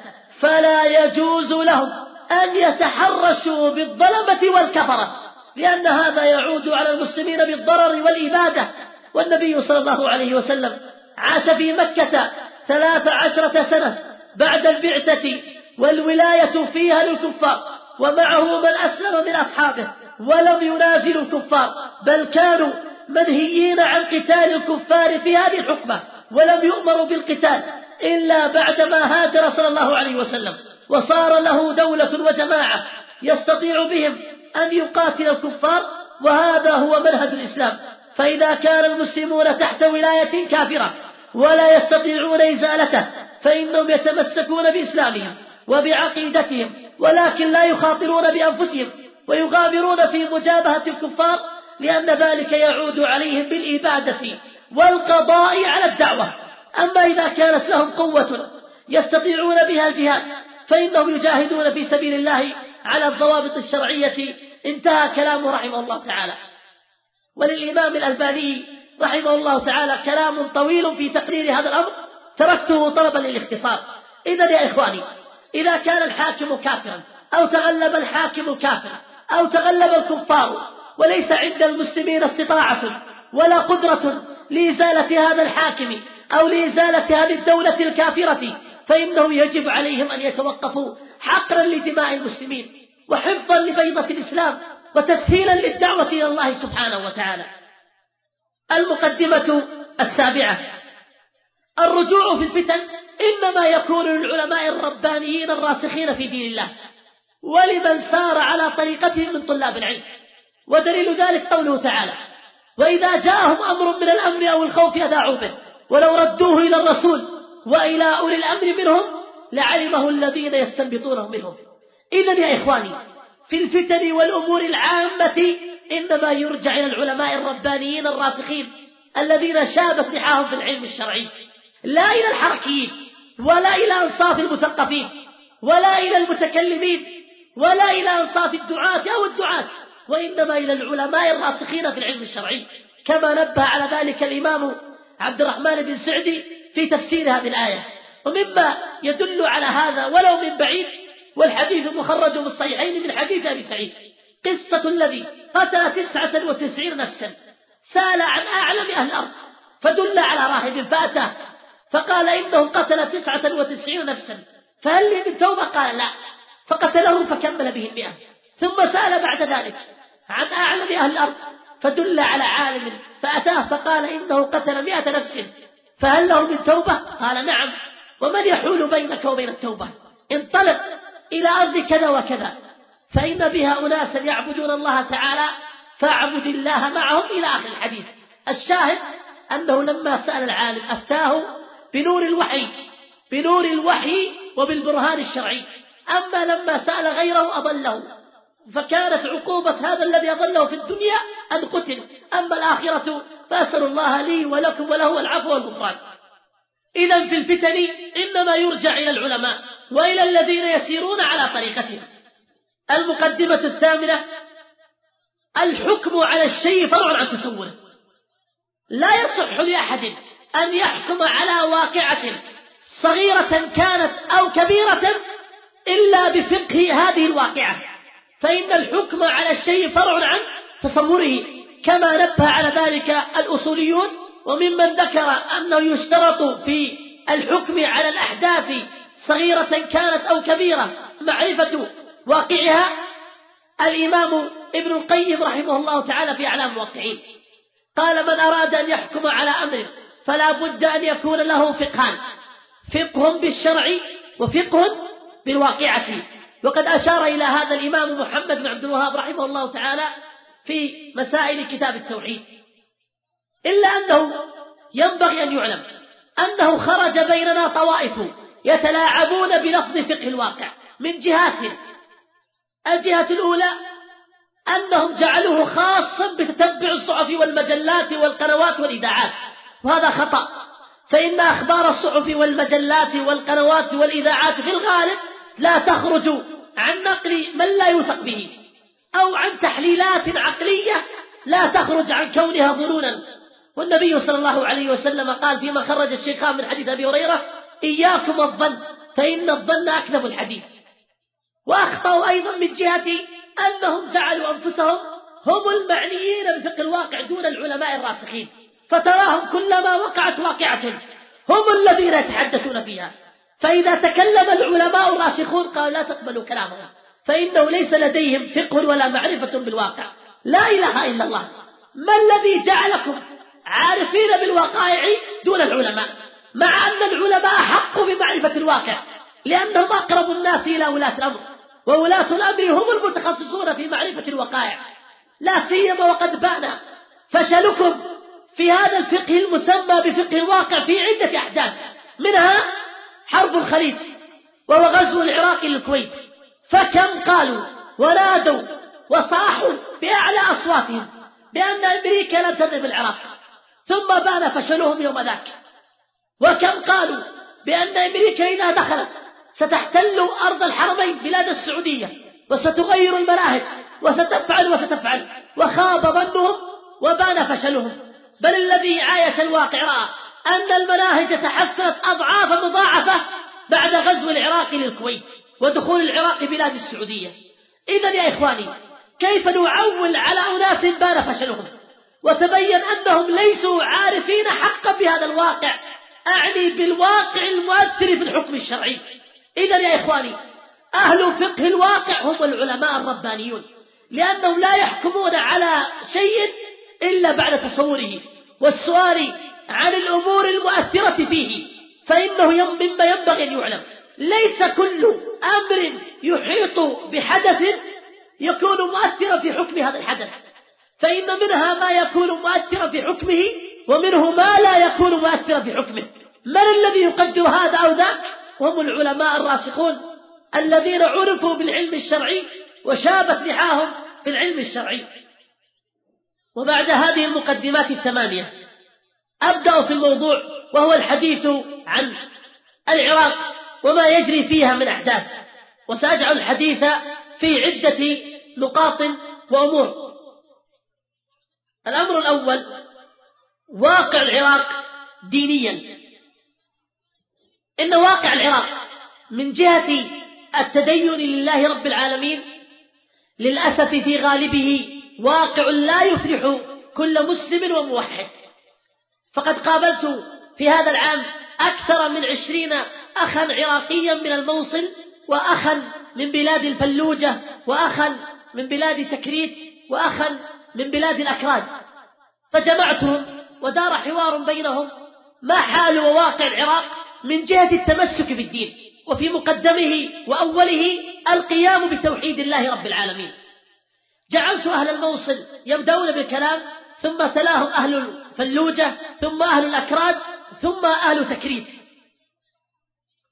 فلا يجوز لهم أن يتحرشوا بالظلمة والكفرة لأن هذا يعود على المسلمين بالضرر والإبادة. والنبي صلى الله عليه وسلم عاش في مكة ثلاث عشرة سنة بعد البعثة والولاية فيها للكفار ومعه من أسلم من أصحابه ولم ينازلوا الكفار بل كانوا منهيين عن قتال الكفار في هذه الحكمة ولم يؤمروا بالقتال إلا بعدما هاجر صلى الله عليه وسلم. وصار له دولة وجماعة يستطيع بهم أن يقاتل الكفار وهذا هو منهج الإسلام. فإذا كان المسلمون تحت ولاية كافرة ولا يستطيعون إزالته فإنهم يتمسكون بإسلامهم وبعقيدتهم ولكن لا يخاطرون بأنفسهم ويغامرون في مجابهة الكفار لأن ذلك يعود عليهم بالإبادة والقضاء على الدعوة. أما إذا كانت لهم قوة يستطيعون بها الجهاد فإنهم يجاهدون في سبيل الله على الضوابط الشرعية. انتهى كلامه رحمه الله تعالى. وللإمام الألباني رحمه الله تعالى كلام طويل في تقرير هذا الأمر. تركته طلبا للاختصار. إذا يا إخواني إذا كان الحاكم كافرا أو تغلب الحاكم كافرا أو تغلب الكفار وليس عند المسلمين استطاعة ولا قدرة لإزالة هذا الحاكم أو لإزالة هذه الدولة الكافرة فإنه يجب عليهم أن يتوقفوا حقرا لدماء المسلمين وحفظا لبيضة الإسلام وتسهيلا للدعوة إلى الله سبحانه وتعالى. المقدمة السابعة. الرجوع في الفتن إنما يكون للعلماء الربانيين الراسخين في دين الله ولمن سار على طريقتهم من طلاب العلم. ودليل ذلك قوله تعالى وإذا جاءهم أمر من الأمن أو الخوف أذاعوا به ولو ردوه إلى الرسول وإلى أولي الأمر منهم لعلمه الذين يستنبطونه منهم. إذا يا إخواني في الفتن والأمور العامة إنما يرجع إلى العلماء الربانيين الراسخين الذين شابت لحاهم في العلم الشرعي. لا إلى الحركيين ولا إلى أنصاف المثقفين ولا إلى المتكلمين ولا إلى أنصاف الدعاة أو الدعاة وإنما إلى العلماء الراسخين في العلم الشرعي. كما نبه على ذلك الإمام عبد الرحمن بن سعدي في تفسير هذه الآية. ومما يدل على هذا ولو من بعيد والحديث مخرج في الصحيحين من حديث أبي سعيد. قصة الذي قتل تسعة وتسعين نفسا سأل عن أعلم أهل الأرض فدل على راهب فأتاه فقال إنه قتل تسعة وتسعين نفسا فهل لي من توبة؟ قال لا فقتله فكمل به المئة ثم سأل بعد ذلك عن أعلم أهل الأرض فدل على عالم فأتاه فقال إنه قتل مئة نفس. فهل له من توبة قال نعم. ومن يحول بينك وبين التوبة؟ انطلق إلى أرض كذا وكذا. فإن بها أناسا يعبدون الله تعالى فاعبد الله معهم إلى آخر الحديث. الشاهد أنه لما سأل العالم أفتاه بنور الوحي بنور الوحي وبالبرهان الشرعي. أما لما سأل غيره أضله. فكانت عقوبة هذا الذي أضله في الدنيا أن قتل. أما الآخرة فأسأل الله لي ولكم وله العفو والغفران. إذا في الفتن إنما يرجع إلى العلماء وإلى الذين يسيرون على طريقتهم. المقدمة الثامنة الحكم على الشيء فرع عن تصوره لا يصح لأحد أن يحكم على واقعة صغيرة كانت أو كبيرة إلا بفقه هذه الواقعة. فإن الحكم على الشيء فرع عن تصوره. كما نبه على ذلك الأصوليون وممن ذكر أنه يشترط في الحكم على الأحداث صغيرة كانت أو كبيرة معرفة واقعها الإمام ابن القيم رحمه الله تعالى في أعلام الواقعين قال من أراد أن يحكم على أمر فلا بد أن يكون له فقهان فقه بالشرع وفقه بالواقعة. وقد أشار إلى هذا الإمام محمد بن عبد الوهاب رحمه الله تعالى في مسائل كتاب التوحيد. إلا أنه ينبغي أن يعلم أنه خرج بيننا طوائف يتلاعبون بلفظ فقه الواقع من جهات الجهة الأولى أنهم جعلوه خاصا بتتبع الصحف والمجلات والقنوات والإذاعات وهذا خطأ. فإن أخبار الصحف والمجلات والقنوات والإذاعات في الغالب لا تخرج عن نقل من لا يوثق به. أو عن تحليلات عقلية لا تخرج عن كونها ظنونا والنبي صلى الله عليه وسلم قال فيما خرج الشيخان من حديث أبي هريرة إياكم الظن فإن الظن أكذب الحديث. وأخطأوا أيضا من جهة أنهم جعلوا أنفسهم هم المعنيين بفقه الواقع دون العلماء الراسخين. فتراهم كلما وقعت واقعة هم الذين يتحدثون فيها. فإذا تكلم العلماء الراسخون قالوا لا تقبلوا كلامهم. فإنه ليس لديهم فقه ولا معرفة بالواقع. لا إله إلا الله. ما الذي جعلكم عارفين بالوقائع دون العلماء؟ مع أن العلماء حق بمعرفة الواقع. لأنهم أقرب الناس إلى ولاة الأمر. وولاة الأمر هم المتخصصون في معرفة الوقائع لا سيما وقد بان فشلكم في هذا الفقه المسمى بفقه الواقع في عدة أحداث. منها حرب الخليج وهو غزو العراق للكويت. فكم قالوا ونادوا وصاحوا بأعلى أصواتهم بأن أمريكا لن تضرب العراق ثم بان فشلهم يوم ذاك. وكم قالوا بأن أمريكا إذا دخلت ستحتل أرض الحرمين بلاد السعودية وستغير المناهج وستفعل وستفعل وخاب ظنهم وبان فشلهم. بل الذي عايش الواقع رأى أن المناهج تحسنت أضعاف مضاعفة بعد غزو العراق للكويت. ودخول العراق بلاد السعودية. إذا يا إخواني كيف نعول على أناس بان فشلهم؟ وتبين أنهم ليسوا عارفين حقا بهذا الواقع. أعني بالواقع المؤثر في الحكم الشرعي. إذا يا إخواني أهل فقه الواقع هم العلماء الربانيون. لأنهم لا يحكمون على شيء إلا بعد تصوره والسؤال عن الأمور المؤثرة فيه. فإنه مما ينبغي أن يعلم. ليس كل أمر يحيط بحدث يكون مؤثرا في حكم هذا الحدث. فإن منها ما يكون مؤثرا في حكمه ومنه ما لا يكون مؤثرا في حكمه. من الذي يقدر هذا أو ذاك؟ هم العلماء الراسخون الذين عرفوا بالعلم الشرعي وشابت لحاهم في العلم الشرعي. وبعد هذه المقدمات الثمانية أبدأ في الموضوع وهو الحديث عن العراق. وما يجري فيها من أحداث. وسأجعل الحديث في عدة نقاط وأمور. الأمر الأول واقع العراق دينيا. إن واقع العراق من جهة التدين لله رب العالمين للأسف في غالبه واقع لا يفلح كل مسلم وموحد. فقد قابلت في هذا العام أكثر من عشرين أخا عراقيا من الموصل وأخا من بلاد الفلوجة وأخا من بلاد تكريت وأخا من بلاد الأكراد. فجمعتهم ودار حوار بينهم ما حال وواقع العراق من جهة التمسك بالدين وفي مقدمه وأوله القيام بتوحيد الله رب العالمين. جعلت أهل الموصل يبدأون بالكلام ثم تلاهم أهل الفلوجة ثم أهل الأكراد ثم أهل تكريت.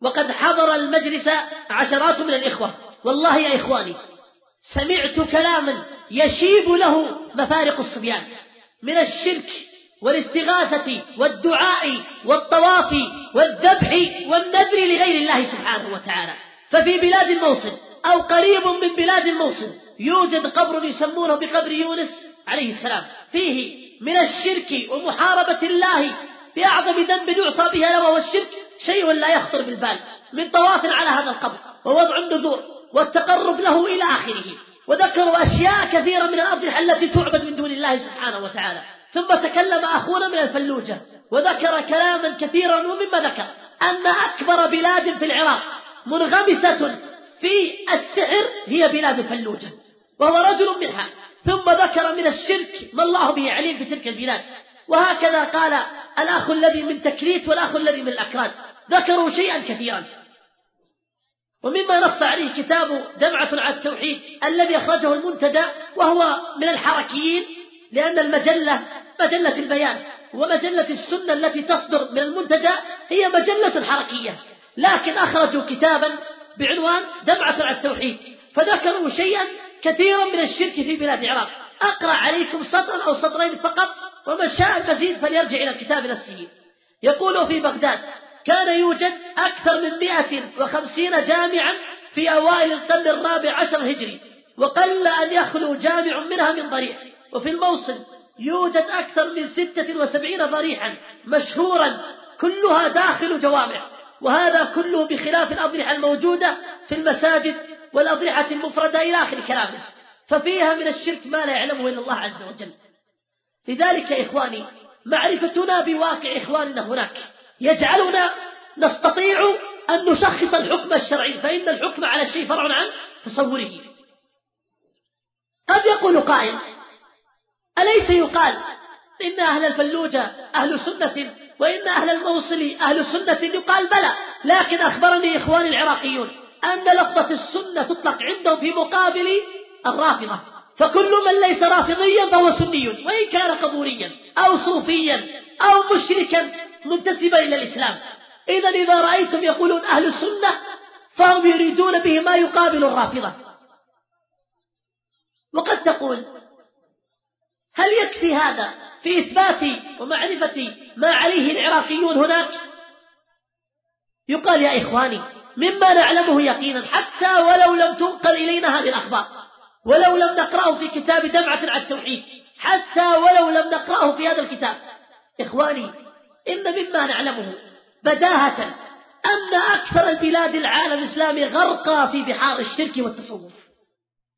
وقد حضر المجلس عشرات من الإخوة. والله يا إخواني سمعت كلاما يشيب له مفارق الصبيان من الشرك والاستغاثة والدعاء والطواف والذبح والنذر لغير الله سبحانه وتعالى. ففي بلاد الموصل أو قريب من بلاد الموصل يوجد قبر يسمونه بقبر يونس عليه السلام. فيه من الشرك ومحاربة الله بأعظم ذنب يعصى بها وهو الشرك شيء لا يخطر بالبال من طواف على هذا القبر ووضع النذور والتقرب له إلى آخره. وذكروا أشياء كثيرة من الأضرحة التي تعبد من دون الله سبحانه وتعالى. ثم تكلم أخونا من الفلوجة وذكر كلاما كثيرا ومما ذكر أن أكبر بلاد في العراق منغمسة في السحر هي بلاد الفلوجة وهو رجل منها. ثم ذكر من الشرك ما الله به عليم في تلك البلاد. وهكذا قال الأخ الذي من تكريت والأخ الذي من الأكراد. ذكروا شيئا كثيرا. ومما نص عليه كتاب دمعة على التوحيد الذي أخرجه المنتدى وهو من الحركيين لأن المجلة مجلة البيان ومجلة السنة التي تصدر من المنتدى هي مجلة حركية. لكن أخرجوا كتابا بعنوان دمعة على التوحيد فذكروا شيئا كثيرا من الشرك في بلاد العراق. أقرأ عليكم سطرا أو سطرين فقط ومن شاء المزيد فليرجع إلى الكتاب نفسه. يقول في بغداد كان يوجد أكثر من 150 جامعا في أوائل القرن الرابع عشر الهجري وقل أن يخلو جامع منها من ضريح وفي الموصل يوجد أكثر من ستة وسبعين ضريحا مشهورا كلها داخل جوامع. وهذا كله بخلاف الأضرحة الموجودة في المساجد والأضرحة المفردة إلى آخر كلامه. ففيها من الشرك ما لا يعلمه إلا الله عز وجل. لذلك يا إخواني معرفتنا بواقع إخواننا هناك. يجعلنا نستطيع أن نشخص الحكم الشرعي فإن الحكم على الشيء فرع عن تصوره. قد يقول قائل أليس يقال إن أهل الفلوجة أهل سنة وإن أهل الموصل أهل سنة يقال بلى لكن أخبرني إخواني العراقيون أن لفظة السنة تطلق عندهم في مقابل الرافضة. فكل من ليس رافضيا فهو سني وإن كان قبوريا أو صوفيا أو مشركا منتسبا إلى الإسلام. إذا إذا رأيتم يقولون أهل السنة فهم يريدون به ما يقابل الرافضة. وقد تقول هل يكفي هذا في إثبات ومعرفة ما عليه العراقيون هناك؟ يقال يا إخواني مما نعلمه يقينا حتى ولو لم تنقل إلينا هذه الأخبار ولو لم نقرأه في كتاب دمعة على التوحيد حتى ولو لم نقرأه في هذا الكتاب. إخواني إن مما نعلمه بداهة أن أكثر البلاد العالم الإسلامي غرقى في بحار الشرك والتصوف.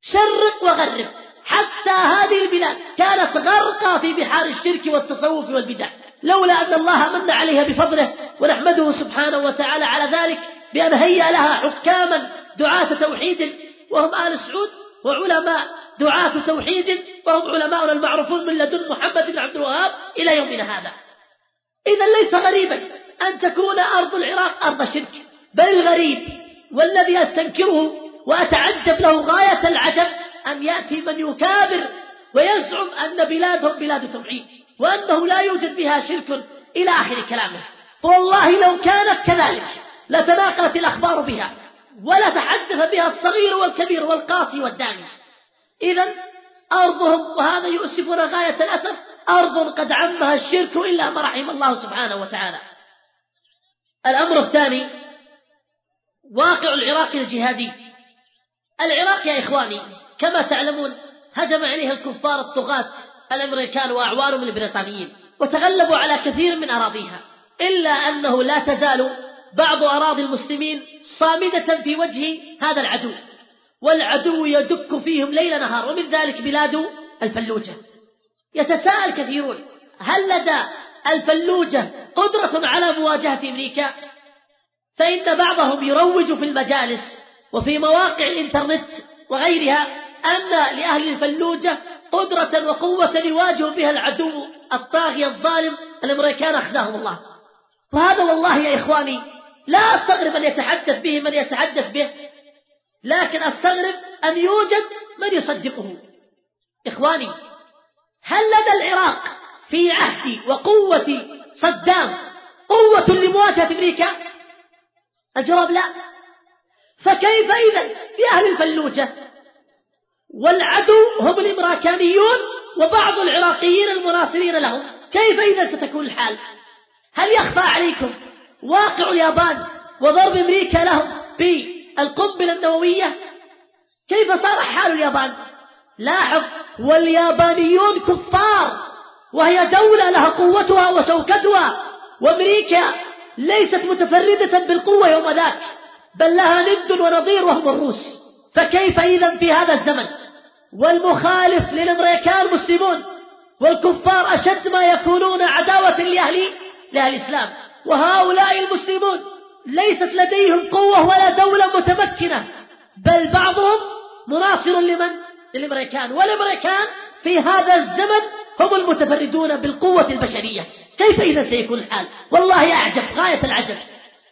شرق وغرب. حتى هذه البلاد كانت غرقى في بحار الشرك والتصوف والبدع. لولا أن الله من عليها بفضله ونحمده سبحانه وتعالى على ذلك بأن هيأ لها حكاما دعاة توحيد وهم آل سعود وعلماء دعاة توحيد وهم علماؤنا المعروفون من لدن محمد بن عبد الوهاب إلى يومنا هذا. إذا ليس غريبا أن تكون أرض العراق أرض شرك بل الغريب والذي أستنكره وأتعجب له غاية العجب أن يأتي من يكابر ويزعم أن بلادهم بلاد توحيد وأنه لا يوجد بها شرك إلى آخر كلامه. والله لو كانت كذلك لتناقلت الأخبار بها ولا تحدث بها الصغير والكبير والقاسي والداني. إذا أرضهم وهذا يؤسفنا غاية الأسف أرض قد عمها الشرك إلا ما رحم الله سبحانه وتعالى. الأمر الثاني واقع العراق الجهادي. العراق يا إخواني كما تعلمون هجم عليها الكفار الطغاة الأمريكان وأعوانهم البريطانيين وتغلبوا على كثير من أراضيها إلا أنه لا تزال بعض أراضي المسلمين صامدة في وجه هذا العدو والعدو يدك فيهم ليل نهار ومن ذلك بلاد الفلوجة. يتساءل كثيرون هل لدى الفلوجة قدرة على مواجهة أمريكا؟ فإن بعضهم يروج في المجالس وفي مواقع الإنترنت وغيرها أن لأهل الفلوجة قدرة وقوة يواجه بها العدو الطاغية الظالم الأمريكان أخزاهم الله. وهذا والله يا إخواني لا أستغرب أن يتحدث به من يتحدث به لكن أستغرب أن يوجد من يصدقه. إخواني هل لدى العراق في عهد وقوة صدام قوة لمواجهة أمريكا؟ الجواب لا. فكيف إذا بأهل الفلوجة؟ والعدو هم الإمريكانيون وبعض العراقيين المناصرين لهم. كيف إذا ستكون الحال؟ هل يخفى عليكم واقع اليابان وضرب أمريكا لهم بالقنبلة النووية؟ كيف صار حال اليابان؟ لاحظ واليابانيون كفار وهي دولة لها قوتها وشوكتها وأمريكا ليست متفردة بالقوة يوم ذاك بل لها ند ونظير وهم الروس. فكيف إذا في هذا الزمن؟ والمخالف للأمريكان المسلمون والكفار أشد ما يكونون عداوة لأهل لأهل الإسلام. وهؤلاء المسلمون ليست لديهم قوة ولا دولة متمكنة بل بعضهم مناصر لمن؟ للأمريكان والأمريكان في هذا الزمن هم المتفردون بالقوة البشرية. كيف إذا سيكون الحال؟ والله أعجب غاية العجب.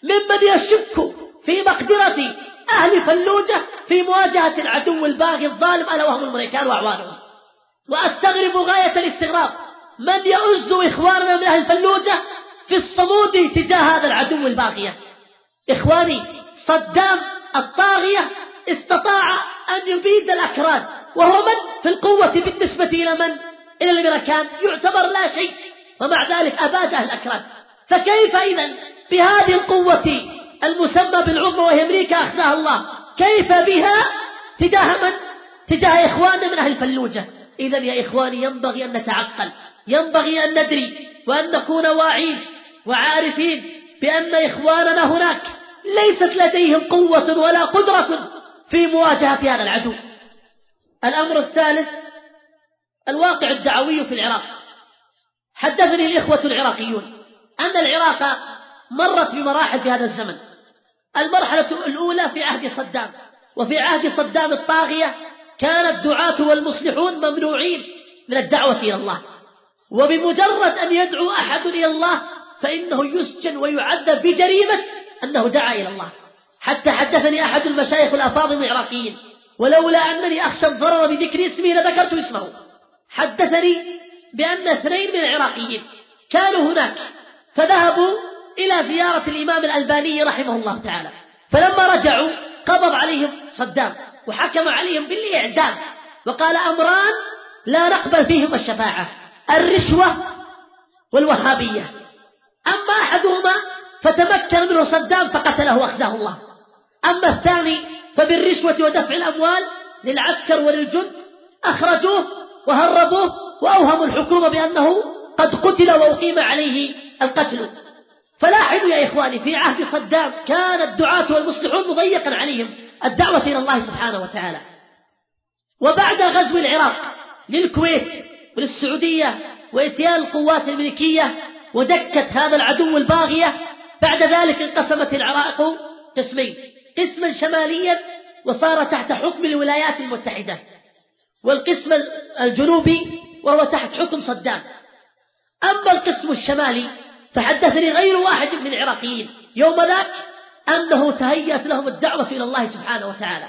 ممن يشك في مقدرة أهل فلوجة في مواجهة العدو الباغي الظالم ألا وهم الأمريكان وأعوانهم. وأستغرب غاية الاستغراب. من يؤز إخواننا من أهل فلوجة في الصمود تجاه هذا العدو الباغية إخواني صدام الطاغية استطاع أن يبيد الأكراد. وهو من في القوة بالنسبة إلى من؟ إلى الأمريكان يعتبر لا شيء ومع ذلك أباده الأكراد فكيف إذا بهذه القوة المسمى بالعظمى وهي أمريكا أخزاها الله؟ كيف بها؟ تجاه من؟ تجاه إخواننا من أهل الفلوجة. إذا يا إخواني ينبغي أن نتعقل ينبغي أن ندري وأن نكون واعين وعارفين بأن إخواننا هناك ليست لديهم قوة ولا قدرة في مواجهة هذا العدو. الأمر الثالث الواقع الدعوي في العراق. حدثني الإخوة العراقيون أن العراق مرت بمراحل في هذا الزمن. المرحلة الأولى في عهد صدام وفي عهد صدام الطاغية كان الدعاة والمصلحون ممنوعين من الدعوة إلى الله. وبمجرد أن يدعو أحد إلى الله فإنه يسجن ويعذب بجريمة أنه دعا إلى الله. حتى حدثني أحد المشايخ الأفاضل العراقيين ولولا أنني أخشى الضرر بذكر اسمه لذكرت اسمه. حدثني بأن اثنين من العراقيين كانوا هناك فذهبوا إلى زيارة الإمام الألباني رحمه الله تعالى. فلما رجعوا قبض عليهم صدام وحكم عليهم بالإعدام وقال أمران لا نقبل فيهما الشفاعة الرشوة والوهابية. أما أحدهما فتمكن منه صدام فقتله وأخزاه الله. أما الثاني فبالرشوة ودفع الأموال للعسكر وللجند أخرجوه وهربوه وأوهموا الحكومة بأنه قد قتل وأقيم عليه القتل. فلاحظوا يا إخواني في عهد صدام كان الدعاة والمصلحون مضيقا عليهم الدعوة إلى الله سبحانه وتعالى. وبعد غزو العراق للكويت وللسعودية وإتيان القوات الأمريكية ودكت هذا العدو الباغية بعد ذلك انقسمت العراق قسمين. قسما شماليا وصار تحت حكم الولايات المتحدة والقسم الجنوبي وهو تحت حكم صدام. أما القسم الشمالي فحدثني غير واحد من العراقيين. يوم ذاك أنه تهيأت لهم الدعوة إلى الله سبحانه وتعالى.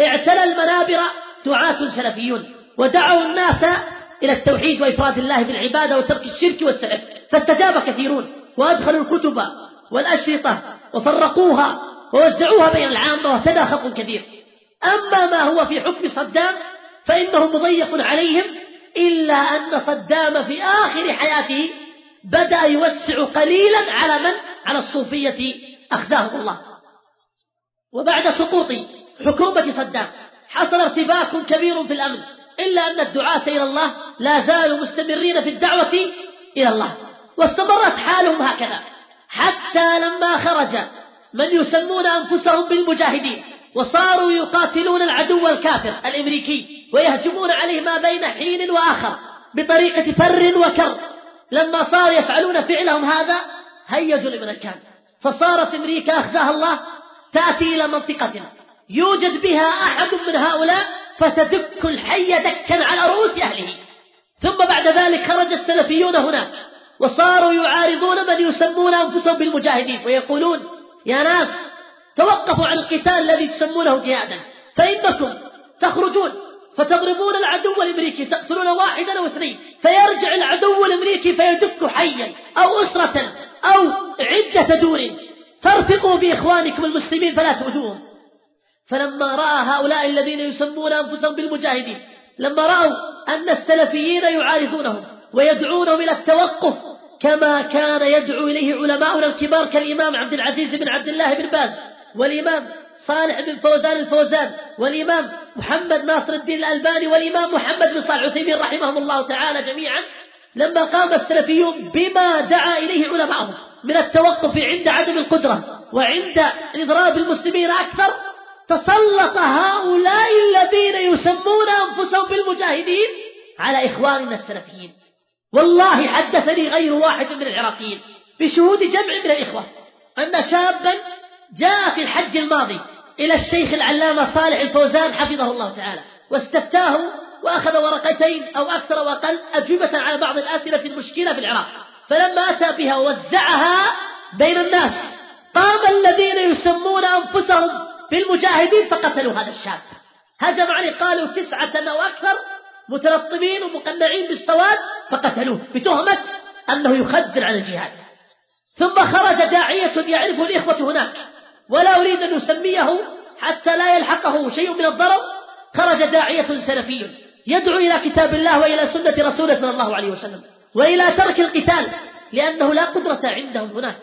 اعتلى المنابر دعاة سلفيون ودعوا الناس إلى التوحيد وإفراد الله بالعبادة وترك الشرك والسحر فاستجاب كثيرون وأدخلوا الكتب والأشرطة وفرقوها ووزعوها بين العامة واهتدى خلق كثير أما ما هو في حكم صدام فإنه مضيق عليهم إلا أن صدام في آخر حياته بدأ يوسع قليلا على من؟ على الصوفية أخزاهم الله. وبعد سقوط حكومة صدام حصل ارتباك كبير في الأمن إلا أن الدعاة إلى الله لا زالوا مستمرين في الدعوة إلى الله. واستمرت حالهم هكذا حتى لما خرج من يسمون أنفسهم بالمجاهدين وصاروا يقاتلون العدو الكافر الأمريكي ويهجمون عليه ما بين حين وآخر بطريقة فر وكر. لما صاروا يفعلون فعلهم هذا هيجوا الأمريكان. فصارت أمريكا أخزاها الله تأتي إلى منطقتنا. يوجد بها أحد من هؤلاء فتدك الحي دكا على رؤوس أهله. ثم بعد ذلك خرج السلفيون هناك وصاروا يعارضون من يسمون أنفسهم بالمجاهدين ويقولون يا ناس توقفوا عن القتال الذي تسمونه جهادا فإنكم تخرجون فتضربون العدو الأمريكي تقتلون واحدا أو اثنين فيرجع العدو الأمريكي فيدك حيا أو أسرة أو عدة دور. فارفقوا بإخوانكم المسلمين فلا تؤذوهم. فلما رأى هؤلاء الذين يسمون أنفسهم بالمجاهدين لما رأوا أن السلفيين يعارضونهم ويدعونهم إلى التوقف كما كان يدعو إليه علماؤنا الكبار كالإمام عبد العزيز بن عبد الله بن باز والإمام صالح بن فوزان الفوزان والإمام محمد ناصر الدين الألباني والإمام محمد بن صالح العثيمين رحمهم الله تعالى جميعا لما قام السلفيون بما دعا إليه علماءهم من التوقف عند عدم القدرة وعند إضراب المسلمين أكثر تسلط هؤلاء الذين يسمون أنفسهم بالمجاهدين على إخواننا السلفيين. والله حدثني غير واحد من العراقيين بشهود جمع من الإخوة. أن شابا جاء في الحج الماضي إلى الشيخ العلامة صالح الفوزان حفظه الله تعالى واستفتاه وأخذ ورقتين أو أكثر وأقل أجوبة على بعض الأسئلة المشكلة في العراق. فلما أتى بها ووزعها بين الناس قام الذين يسمون أنفسهم بالمجاهدين فقتلوا هذا الشاب. هجم عليه قالوا تسعة أو أكثر متلطمين ومقنعين بالسواد فقتلوه بتهمة أنه يخدر عن الجهاد. ثم خرج داعية يعرفه الإخوة هناك ولا أريد أن أسميه حتى لا يلحقه شيء من الضرر. خرج داعية سلفي يدعو إلى كتاب الله وإلى سنة رسوله صلى الله عليه وسلم وإلى ترك القتال لأنه لا قدرة عندهم هناك.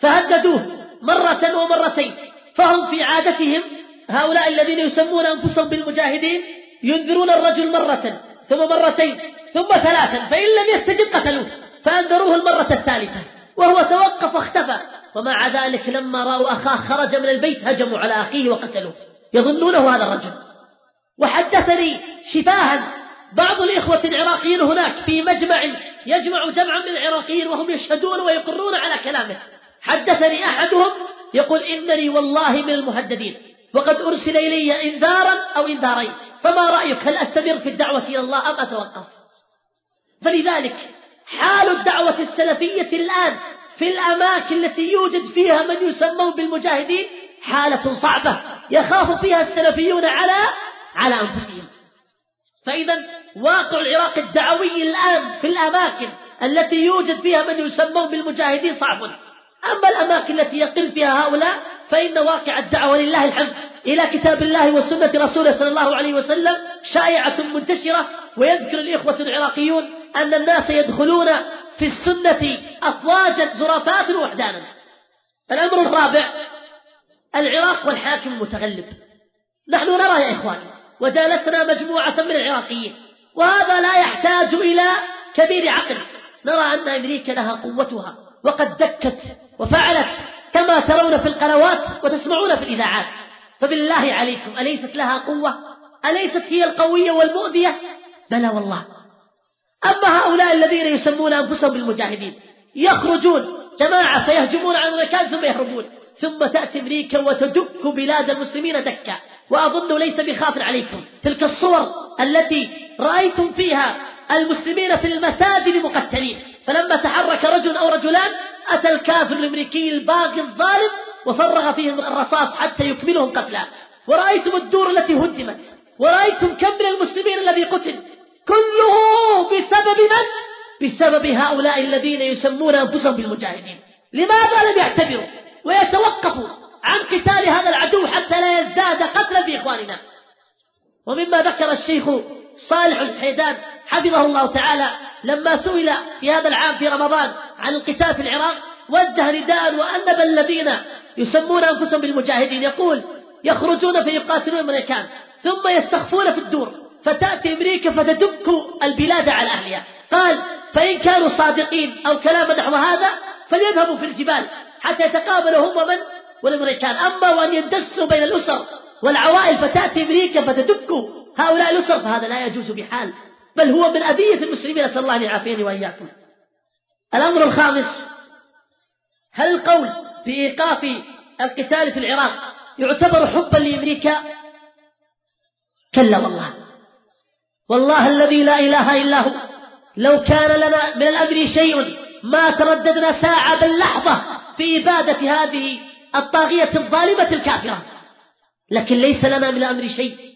فهددوه مرة ومرتين فهم في عادتهم هؤلاء الذين يسمون أنفسهم بالمجاهدين ينذرون الرجل مرة ثم مرتين ثم ثلاثا فإن لم يستجب قتلوه فأنذروه المرة الثالثة وهو توقف واختفى. ومع ذلك لما رأوا أخاه خرج من البيت هجموا على أخيه وقتلوه. يظنونه هذا الرجل. وحدثني شفاها. بعض الإخوة العراقيين هناك في مجمع يجمع جمعا من العراقيين وهم يشهدون ويقرون على كلامه. حدثني أحدهم يقول إنني والله من المهددين. وقد أرسل إلي إنذارا أو إنذارين. فما رأيك؟ هل أستمر في الدعوة إلى الله أم أتوقف؟ فلذلك حال الدعوة السلفية الآن في الأماكن التي يوجد فيها من يسمون بالمجاهدين حالة صعبة يخاف فيها السلفيون على على أنفسهم. فإذا واقع العراق الدعوي الآن في الأماكن التي يوجد فيها من يسمون بالمجاهدين صعب. أما الأماكن التي يقل فيها هؤلاء فإن واقع الدعوة لله الحمد إلى كتاب الله وسنة رسوله صلى الله عليه وسلم شائعة منتشرة ويذكر الإخوة العراقيون أن الناس يدخلون في السنة أفواجا زرافات وحدانا الأمر الرابع العراق والحاكم المتغلب نحن نرى يا إخواني وجالسنا مجموعة من العراقيين وهذا لا يحتاج إلى كبير عقل. نرى أن أمريكا لها قوتها وقد دكت وفعلت كما ترون في القنوات وتسمعون في الإذاعات. فبالله عليكم أليست لها قوة؟ أليست هي القوية والمؤذية؟ بلى والله. أما هؤلاء الذين يسمون أنفسهم بالمجاهدين يخرجون جماعة فيهجمون على المكان ثم يهربون ثم تأتي أمريكا وتدك بلاد المسلمين دكا. وأظن ليس بخاف عليكم. تلك الصور التي رأيتم فيها المسلمين في المساجد مقتلين. فلما تحرك رجل أو رجلان أتى الكافر الأمريكي الباغي الظالم وفرغ فيهم الرصاص حتى يكملهم قتلا ورأيتم الدور التي هدمت. ورأيتم كم من المسلمين الذي قتل. كله بسبب من؟ بسبب هؤلاء الذين يسمون أنفسهم بالمجاهدين. لماذا لم يعتبروا ويتوقفوا عن قتال هذا العدو حتى لا يزداد قتلا في إخواننا؟ ومما ذكر الشيخ صالح الحيدان حفظه الله تعالى لما سئل في هذا العام في رمضان عن القتال في العراق وجه نداء وأنب الذين يسمون أنفسهم بالمجاهدين يقول يخرجون فيقاتلون الأمريكان ثم يستخفون في الدور فتأتي أمريكا فتدك البلاد على أهلها. قال فإن كانوا صادقين أو كلام نحو هذا فليذهبوا في الجبال حتى يتقابلوا هم من والأمريكان. أما وأن يندسوا بين الأسر والعوائل فتأتي أمريكا فتدك هؤلاء الأسر فهذا لا يجوز بحال. بل هو من أذية المسلمين نسأل الله أن يعافيني وإياكم. الأمر الخامس هل القول بإيقاف القتال في العراق يعتبر حبا لأمريكا؟ كلا والله. والله الذي لا إله إلا هو. لو كان لنا من الأمر شيء ما ترددنا ساعة بل لحظة في إبادة هذه الطاغية الظالمة الكافرة. لكن ليس لنا من الأمر شيء.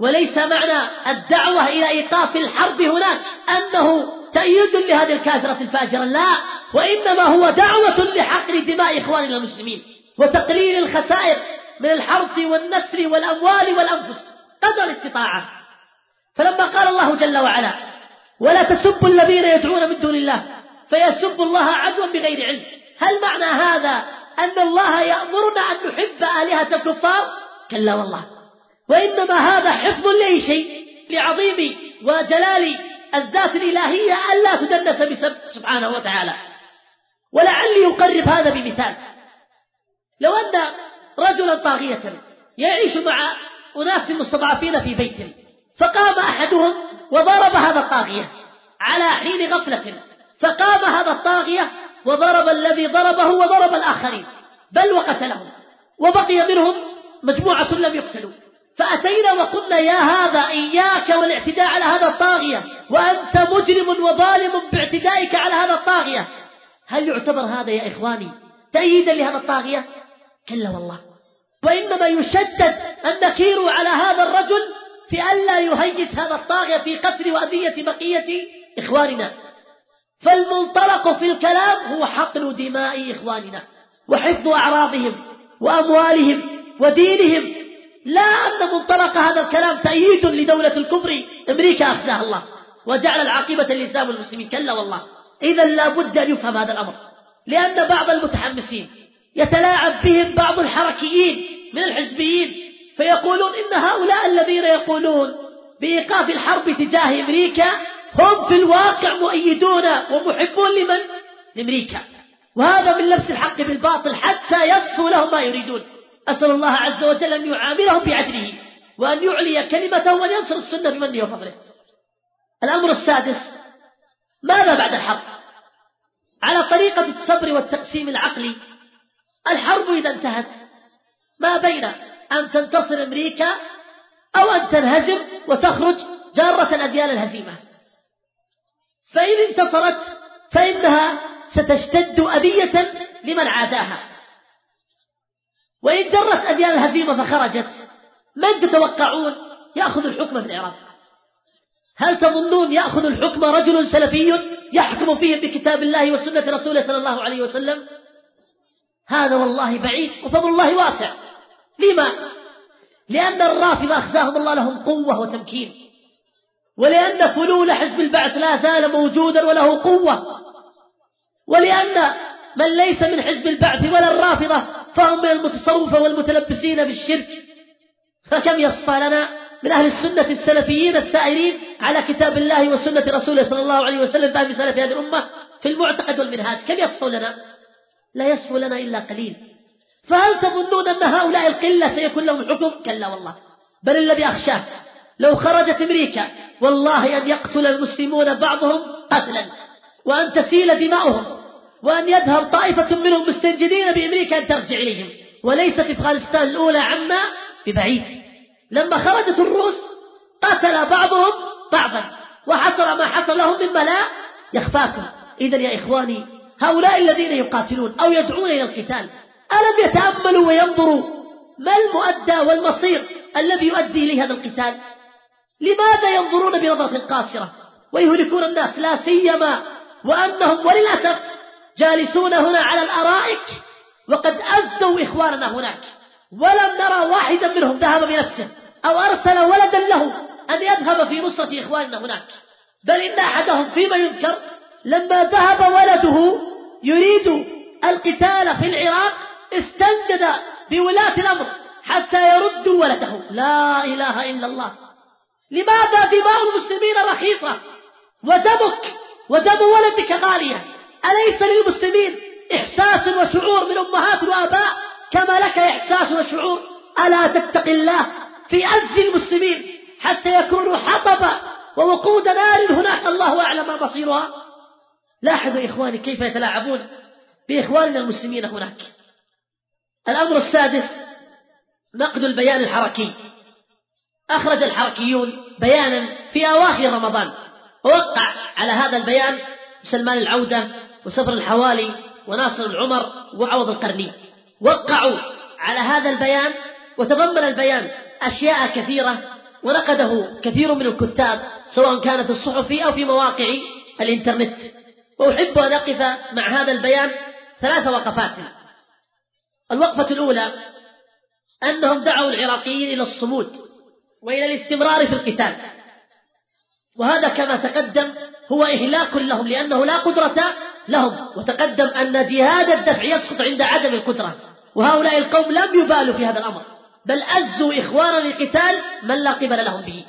وليس معنى الدعوة إلى إيقاف الحرب هناك أنه تأييد لهذه الكافرة الفاجرة لا وإنما هو دعوة لحقن دماء إخواننا المسلمين وتقليل الخسائر من الحرث والنسل والأموال والأنفس. قدر الاستطاعة فلما قال الله جل وعلا ولا تسبوا الذين يدعون من دون الله فيسبوا الله عدوا بغير علم. هل معنى هذا أن الله يأمرنا أن نحب آلهة الكفار؟ كلا والله. وإنما هذا حفظ لأي شيء لعظيم وجلال الذات الإلهية ألا تدنس بسبب سبحانه وتعالى. ولعلي أقرب هذا بمثال. لو أن رجلا طاغية يعيش مع أناس مستضعفين في بيت فقام أحدهم وضرب هذا الطاغية على حين غفلة. فقام هذا الطاغية وضرب الذي ضربه وضرب الآخرين بل وقتلهم. وبقي منهم مجموعة لم يقتلوا. فأتينا وقلنا يا هذا إياك والاعتداء على هذا الطاغية وأنت مجرم وظالم باعتدائك على هذا الطاغية. هل يعتبر هذا يا إخواني تأييدا لهذا الطاغية؟ كلا والله. وإنما يشدد النكير على هذا الرجل في ألا يهيج هذا الطاغية في قتل وأذية بقية إخواننا. فالمنطلق في الكلام هو حقن دماء إخواننا وحفظ أعراضهم وأموالهم ودينهم لا أن منطلق هذا الكلام تأييد لدولة الكفر. أمريكا أخزاها الله وجعل العاقبة للإسلام والمسلمين. كلا والله. إذا لا بد أن يفهم هذا الأمر. لأن بعض المتحمسين يتلاعب بهم بعض الحركيين من الحزبيين فيقولون إن هؤلاء الذين يقولون بإيقاف الحرب تجاه أمريكا هم في الواقع مؤيدون ومحبون لمن؟ لأمريكا. وهذا من لبس الحق بالباطل حتى يصفوا لهم ما يريدون. أسأل الله عز وجل أن يعاملهم بعدله وأن يعلي كلمته وأن ينصر السنة بمنه وفضله. الأمر السادس ماذا بعد الحرب؟ على طريقة الصبر والتقسيم العقلي الحرب إذا انتهت ما بين أن تنتصر أمريكا أو أن تنهزم وتخرج جارة أديان الهزيمة. فإن انتصرت فإنها ستشتد أذية لمن عاداها. وإن جرت أديان الهزيمة فخرجت من تتوقعون يأخذ الحكم في العراق؟ هل تظنون يأخذ الحكم رجل سلفي يحكم فيه بكتاب الله وسنة رسوله صلى الله عليه وسلم؟ هذا والله بعيد وفضل الله واسع. لما؟ لأن الرافضة أخزاهم الله لهم قوة وتمكين. ولأن فلول حزب البعث لا زال موجودا وله قوة. ولأن من ليس من حزب البعث ولا الرافضة فهم من المتصوفة والمتلبسين بالشرك فكم يصفى لنا من أهل السنة السلفيين السائرين على كتاب الله وسنة رسوله صلى الله عليه وسلم فهم سلف هذه الأمة في المعتقد والمنهاج. كم يصفوا لنا؟ لا يصفو لنا إلا قليل. فهل تظنون أن هؤلاء القلة سيكون لهم الحكم كلا والله. بل الذي أخشاه. لو خرجت أمريكا والله أن يقتل المسلمون بعضهم قتلا. وأن تسيل دماؤهم. وأن يذهب طائفة منهم مستنجدين بأمريكا أن ترجع إليهم. وليست أفغانستان الأولى عنا ببعيد. لما خرجت الروس قتل بعضهم بعضا وحصل ما حصل لهم مما لا يخفاكم. إذا يا إخواني هؤلاء الذين يقاتلون أو يدعون إلى القتال ألم يتأملوا وينظروا ما المؤدى والمصير الذي يؤدي إليه هذا القتال؟ لماذا ينظرون بنظرة قاصرة؟ ويهلكون الناس لا سيما وأنهم وللأسف جالسون هنا على الأرائك وقد أزوا إخواننا هناك ولم نرى واحدا منهم ذهب بنفسه أو أرسل ولدا له أن يذهب في نصرة إخواننا هناك. بل إن أحدهم فيما يذكر لما ذهب ولده يريد القتال في العراق استنجد بولاة الأمر حتى يردوا ولده. لا إله إلا الله. لماذا دماء المسلمين رخيصة؟ ودمك ودم ولدك غالية. أليس للمسلمين إحساس وشعور من أمهات وآباء كما لك إحساس وشعور؟ ألا تتق الله في أز المسلمين حتى يكونوا حطب ووقود نار هناك الله أعلم ما مصيرها. لاحظوا إخواني كيف يتلاعبون بإخواننا المسلمين هناك. الأمر السادس نقد البيان الحركي. أخرج الحركيون بيانا في أواخر رمضان. ووقع على هذا البيان سلمان العودة وسفر الحوالي وناصر العمر وعوض القرني. وقعوا على هذا البيان وتضمن البيان أشياء كثيرة ونقده كثير من الكتاب سواء كان في الصحف أو في مواقع الإنترنت. وأحب أن أقف مع هذا البيان ثلاث وقفات. الوقفة الأولى أنهم دعوا العراقيين إلى الصمود وإلى الاستمرار في القتال. وهذا كما تقدم هو إهلاك لهم لأنه لا قدرة لهم وتقدم أن جهاد الدفع يسقط عند عدم القدرة وهؤلاء القوم لم يبالوا في هذا الأمر بل أزوا إخوانا للقتال من لا قبل لهم به.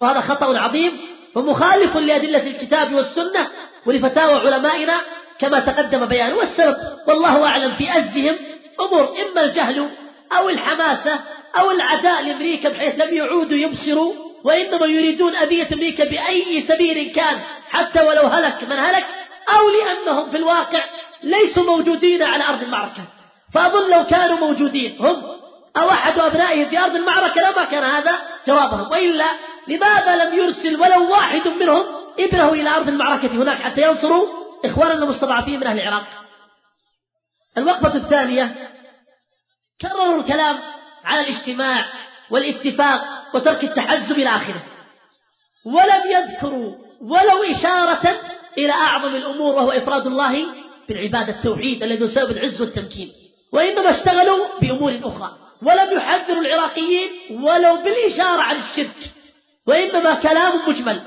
وهذا خطأ عظيم ومخالف لأدلة الكتاب والسنة ولفتاوى علمائنا كما تقدم بيانه والسبب والله أعلم في أزهم أمور إما الجهل أو الحماسة أو العداء لأمريكا بحيث لم يعودوا يبصروا وإنما يريدون أذية أمريكا بأي سبيل كان حتى ولو هلك من هلك أو لأنهم في الواقع ليسوا موجودين على أرض المعركة. فأظن لو كانوا موجودين هم أو أحد أبنائهم في أرض المعركة لما كان هذا جوابهم. وإلا لماذا لم يرسل ولو واحد منهم ابنه إلى أرض المعركة هناك حتى ينصروا إخواننا المستضعفين من أهل العراق؟ الوقفة الثانية كرروا الكلام على الاجتماع والاتفاق وترك التحزب إلى آخره. ولم يذكروا ولو إشارة إلى أعظم الأمور وهو إفراد الله بالعبادة التوحيد الذي يسبب العز والتمكين. وإنما اشتغلوا بأمور أخرى. ولم يحذر العراقيين ولو بالإشارة عن الشرك. وإنما كلام مجمل.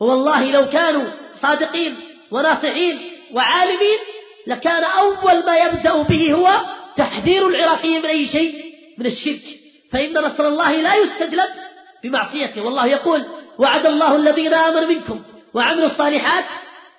والله لو كانوا صادقين وناصحين وعالمين لكان أول ما يبدأ به هو تحذير العراقيين من أي شيء؟ من الشرك. فإن نصر الله لا يستجلب بمعصيته. والله يقول وعد الله الذين آمنوا منكم وعملوا الصالحات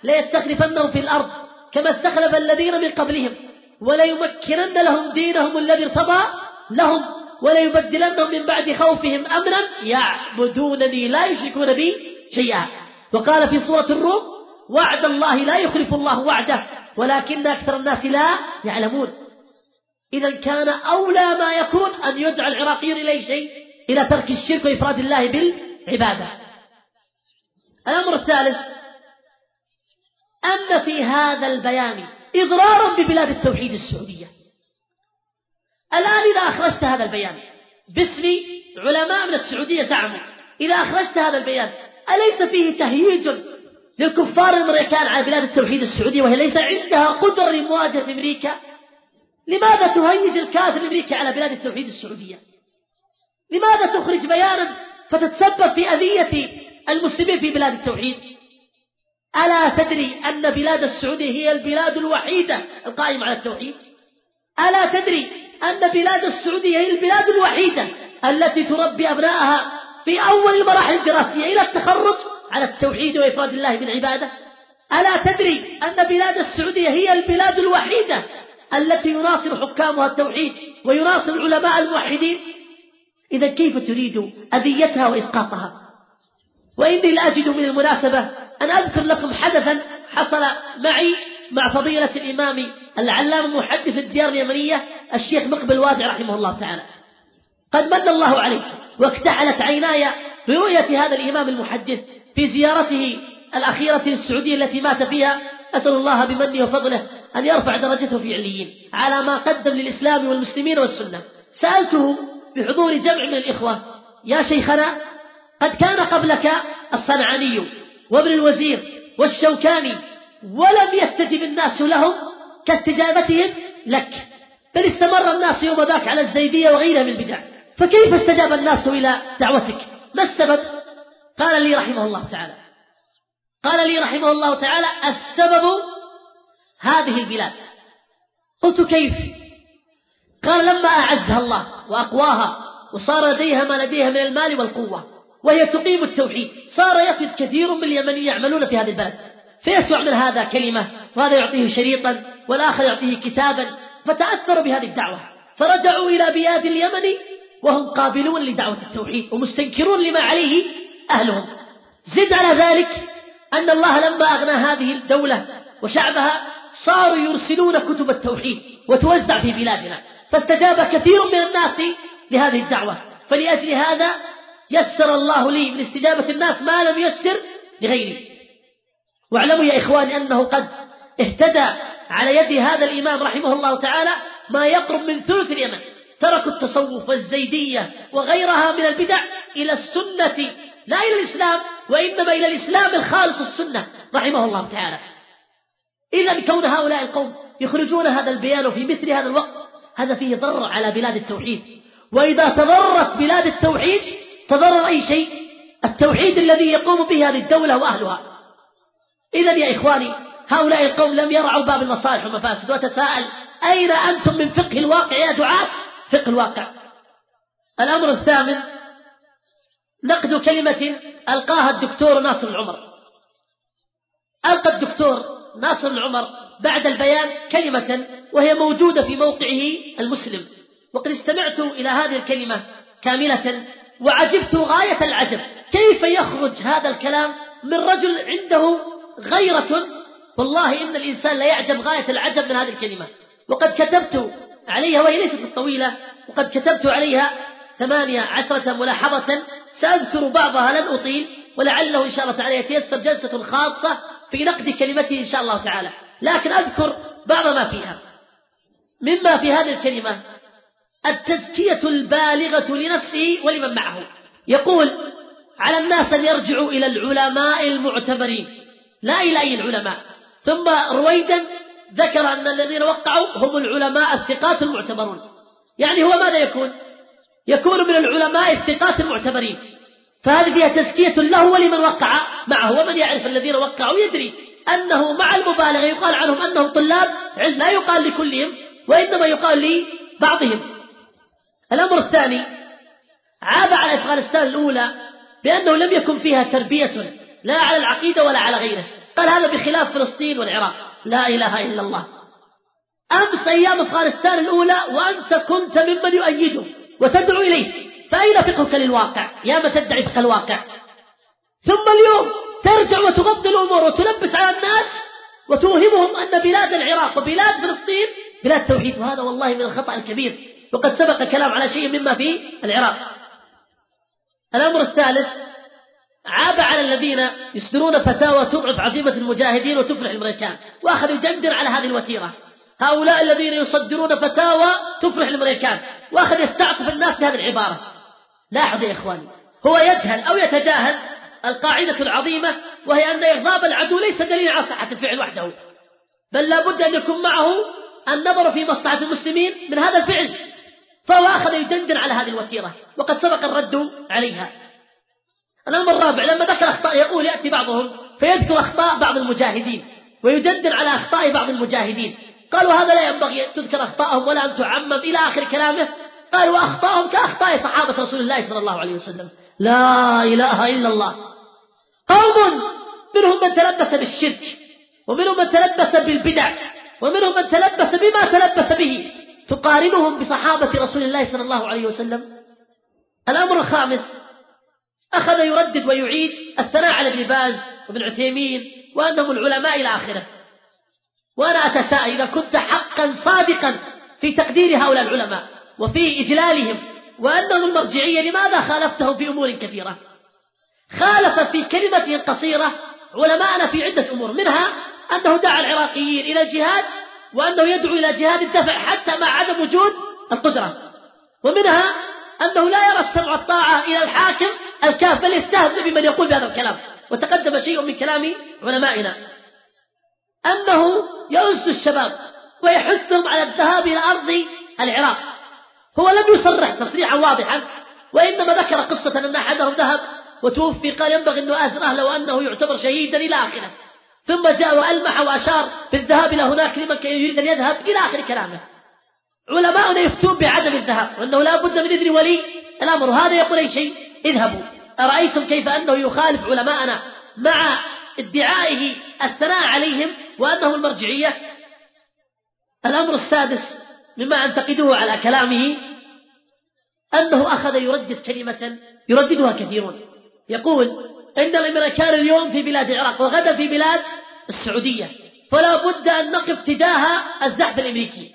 ليستخلفنهم في الأرض كما استخلف الذين من قبلهم وليمكنن لهم دينهم الذي ارتضى لهم وليبدلنهم من بعد خوفهم أمنا يعبدونني لا يشركون بي شيئا. وقال في سورة الروم وعد الله لا يخلف الله وعده ولكن أكثر الناس لا يعلمون. إذا كان أولى ما يكون أن يدعى العراقيين إلى شيء؟ إلى ترك الشرك وإفراد الله بالعبادة. الأمر الثالث أن في هذا البيان إضرارا ببلاد التوحيد السعودية. الآن إذا أخرجت هذا البيان باسم علماء من السعودية زعموا إذا أخرجت هذا البيان أليس فيه تهييج للكفار الأمريكان على بلاد التوحيد السعودية وهي ليس عندها قدرة لمواجهة أمريكا؟ لماذا تهيج الكافر الأمريكي على بلاد التوحيد السعودية؟ لماذا تخرج بيانا فتتسبب في أذية المسلمين في بلاد التوحيد؟ ألا تدري أن بلاد السعودية هي البلاد الوحيدة القائمة على التوحيد؟ ألا تدري أن بلاد السعودية هي البلاد الوحيدة التي تربي أبنائها في أول المراحل الدراسية إلى التخرج على التوحيد وإفراد الله بالعبادة؟ ألا تدري أن بلاد السعودية هي البلاد الوحيدة التي يناصر حكامها التوحيد ويناصر العلماء الموحدين؟ إذا كيف تريد أذيتها وإسقاطها؟ وإني لأجد من المناسبة أن أذكر لكم حدثا حصل معي مع فضيلة الإمام العلامة محدث الديار اليمنية الشيخ مقبل وادع رحمه الله تعالى. قد من الله عليه واكتحلت عيناي برؤية هذا الإمام المحدث في زيارته الأخيرة للسعودية التي مات فيها. أسأل الله بمنه وفضله أن يرفع درجته في عليين على ما قدم للإسلام والمسلمين والسنة. سألته بحضور جمع من الإخوة يا شيخنا قد كان قبلك الصنعاني وابن الوزير والشوكاني ولم يستجب الناس لهم كاستجابتهم لك بل استمر الناس يوم ذاك على الزيدية وغيرها من البدع. فكيف استجاب الناس إلى دعوتك؟ ما السبب؟ قال لي رحمه الله تعالى. قال لي رحمه الله تعالى السبب هذه البلاد. قلت كيف؟ قال لما أعزها الله وأقواها وصار لديها ما لديها من المال والقوة. وهي تقيم التوحيد. صار يفد كثير من اليمنيين يعملون في هذه البلد. فيسمع من هذا كلمة وهذا يعطيه شريطا والآخر يعطيه كتابا فتأثروا بهذه الدعوة. فرجعوا إلى بلاد اليمن وهم قابلون لدعوة التوحيد ومستنكرون لما عليه أهلهم. زد على ذلك أن الله لما أغنى هذه الدولة وشعبها صاروا يرسلون كتب التوحيد وتوزع في بلادنا. فاستجاب كثير من الناس لهذه الدعوة. فلأجل هذا يسر الله لي من استجابة الناس ما لم يسر لغيري. واعلموا يا إخواني أنه قد اهتدى على يد هذا الإمام رحمه الله تعالى ما يقرب من ثلث اليمن. تركوا التصوف والزيدية وغيرها من البدع إلى السنة لا إلى الإسلام وإنما إلى الإسلام الخالص السنة رحمه الله تعالى. إذا كون هؤلاء القوم يخرجون هذا البيان في مثل هذا الوقت هذا فيه ضر على بلاد التوحيد. وإذا تضرت بلاد التوحيد تضرر أي شيء؟ التوحيد الذي يقوم به هذه الدولة وأهلها. إذا يا إخواني هؤلاء القوم لم يرعوا باب المصالح والمفاسد. وتساءل أين أنتم من فقه الواقع يا دعاة؟ فقه الواقع. الأمر الثامن نقد كلمة ألقاها الدكتور ناصر العمر. ألقى الدكتور ناصر العمر بعد البيان كلمة وهي موجودة في موقعه المسلم. وقد استمعت إلى هذه الكلمة كاملة وعجبت غاية العجب. كيف يخرج هذا الكلام؟ من رجل عنده غيرة. والله إن الإنسان لا يعجب غاية العجب من هذه الكلمة وقد كتبت عليها وهي ليست الطويلة وقد كتبت عليها ثمانية عشرة ملاحظة. سأذكر بعضها لن أطيل ولعله إن شاء الله تعالى يتيسر جلسة خاصة في نقد كلمته إن شاء الله تعالى. لكن أذكر بعض ما فيها. مما في هذه الكلمة التزكية البالغة لنفسه ولمن معه. يقول على الناس أن يرجعوا إلى العلماء المعتبرين لا إلى أي العلماء. ثم رويدا ذكر أن الذين وقعوا هم العلماء الثقات المعتبرون. يعني هو ماذا يكون؟ يكون من العلماء الثقات المعتبرين. فهذه فيها تزكية له ولمن وقع معه. ومن يعرف الذين وقعوا يدري أنه مع المبالغة يقال عنهم أنهم طلاب علم لا يقال لكلهم وإنما يقال لبعضهم. الأمر الثاني عاب على أفغانستان الأولى بأنه لم يكن فيها تربية لا على العقيدة ولا على غيره. قال هذا بخلاف فلسطين والعراق. لا إله إلا الله. أمس أيام أفغانستان الأولى وأنت كنت ممن يؤيده وتدعو إليه. فأين فقهك للواقع؟ يا من تدعي فقه الواقع. ثم اليوم ترجع وتغطي الأمور وتلبس على الناس وتوهمهم أن بلاد العراق وبلاد فلسطين بلاد توحيد. وهذا والله من الخطأ الكبير. وقد سبق كلام على شيء مما في العراق. الأمر الثالث عاب على الذين يصدرون فتاوى تضعف عزيمة المجاهدين وتفرح الأمريكان وأخذ يجندر على هذه الوتيرة. هؤلاء الذين يصدرون فتاوى تفرح الأمريكان وأخذ يستعطف الناس بهذه العبارة. لاحظ يا إخواني هو يجهل أو يتجاهل القاعدة العظيمة وهي أن إغضاب العدو ليس دليل على صحة الفعل وحده بل لا بد أن يكون معه النظر في مصلحة المسلمين من هذا الفعل. فهو أخذ يدندن على هذه الوتيرة وقد سبق الرد عليها. الأمر الرابع لما ذكر أخطاء يقول يأتي بعضهم فيذكر أخطاء بعض المجاهدين ويدندن على أخطاء بعض المجاهدين. قالوا هذا لا ينبغي أن تذكر أخطاءهم ولا أن تعمم إلى آخر كلامه. قال وأخطاءهم كأخطاء صحابة رسول الله صلى الله عليه وسلم. لا إله إلا الله. قوم منهم من تلبس بالشرك ومنهم من تلبس بالبدع ومنهم من تلبس بما تلبس به. تقارنهم بصحابة رسول الله صلى الله عليه وسلم. الأمر الخامس أخذ يردد ويعيد الثناء على ابن باز وابن عثيمين وأنهم العلماء إلى آخره وأنا أتساءل إذا كنت حقا صادقا في تقدير هؤلاء العلماء وفي إجلالهم وأنهم المرجعية لماذا خالفتهم في أمور كثيرة؟ خالف في كلمته القصيرة علماءنا في عدة أمور منها أنه دعا العراقيين إلى الجهاد وأنه يدعو إلى جهاد الدفع حتى مع عدم وجود القدرة. ومنها أنه لا يرى السمع والطاعة إلى الحاكم الكاف بل يستهزئ بمن يقول بهذا الكلام. وتقدم شيء من كلام علمائنا. أنه يؤز الشباب ويحثهم على الذهاب إلى أرض العراق. هو لم يصرح تصريحا واضحا وإنما ذكر قصة أن أحدهم ذهب وتوفي قال ينبغي أن نؤازر أهله وأنه يعتبر شهيدا إلى آخره. ثم جاء وألمح وأشار بالذهاب إلى هناك لمن يريد أن يذهب إلى آخر كلامه. علماؤنا يفتون بعدم الذهاب وأنه لا بد من إذن ولي الأمر. هذا يقول أي شيء؟ اذهبوا. أرأيتم كيف أنه يخالف علماءنا مع ادعائه الثناء عليهم وأنه المرجعية؟ الأمر السادس مما أنتقده على كلامه أنه أخذ يردد كلمة يرددها كثيرون. يقول إن الأمريكان اليوم في بلاد العراق وغدا في بلاد السعودية. فلا بد أن نقف تجاه الزحف الأمريكي.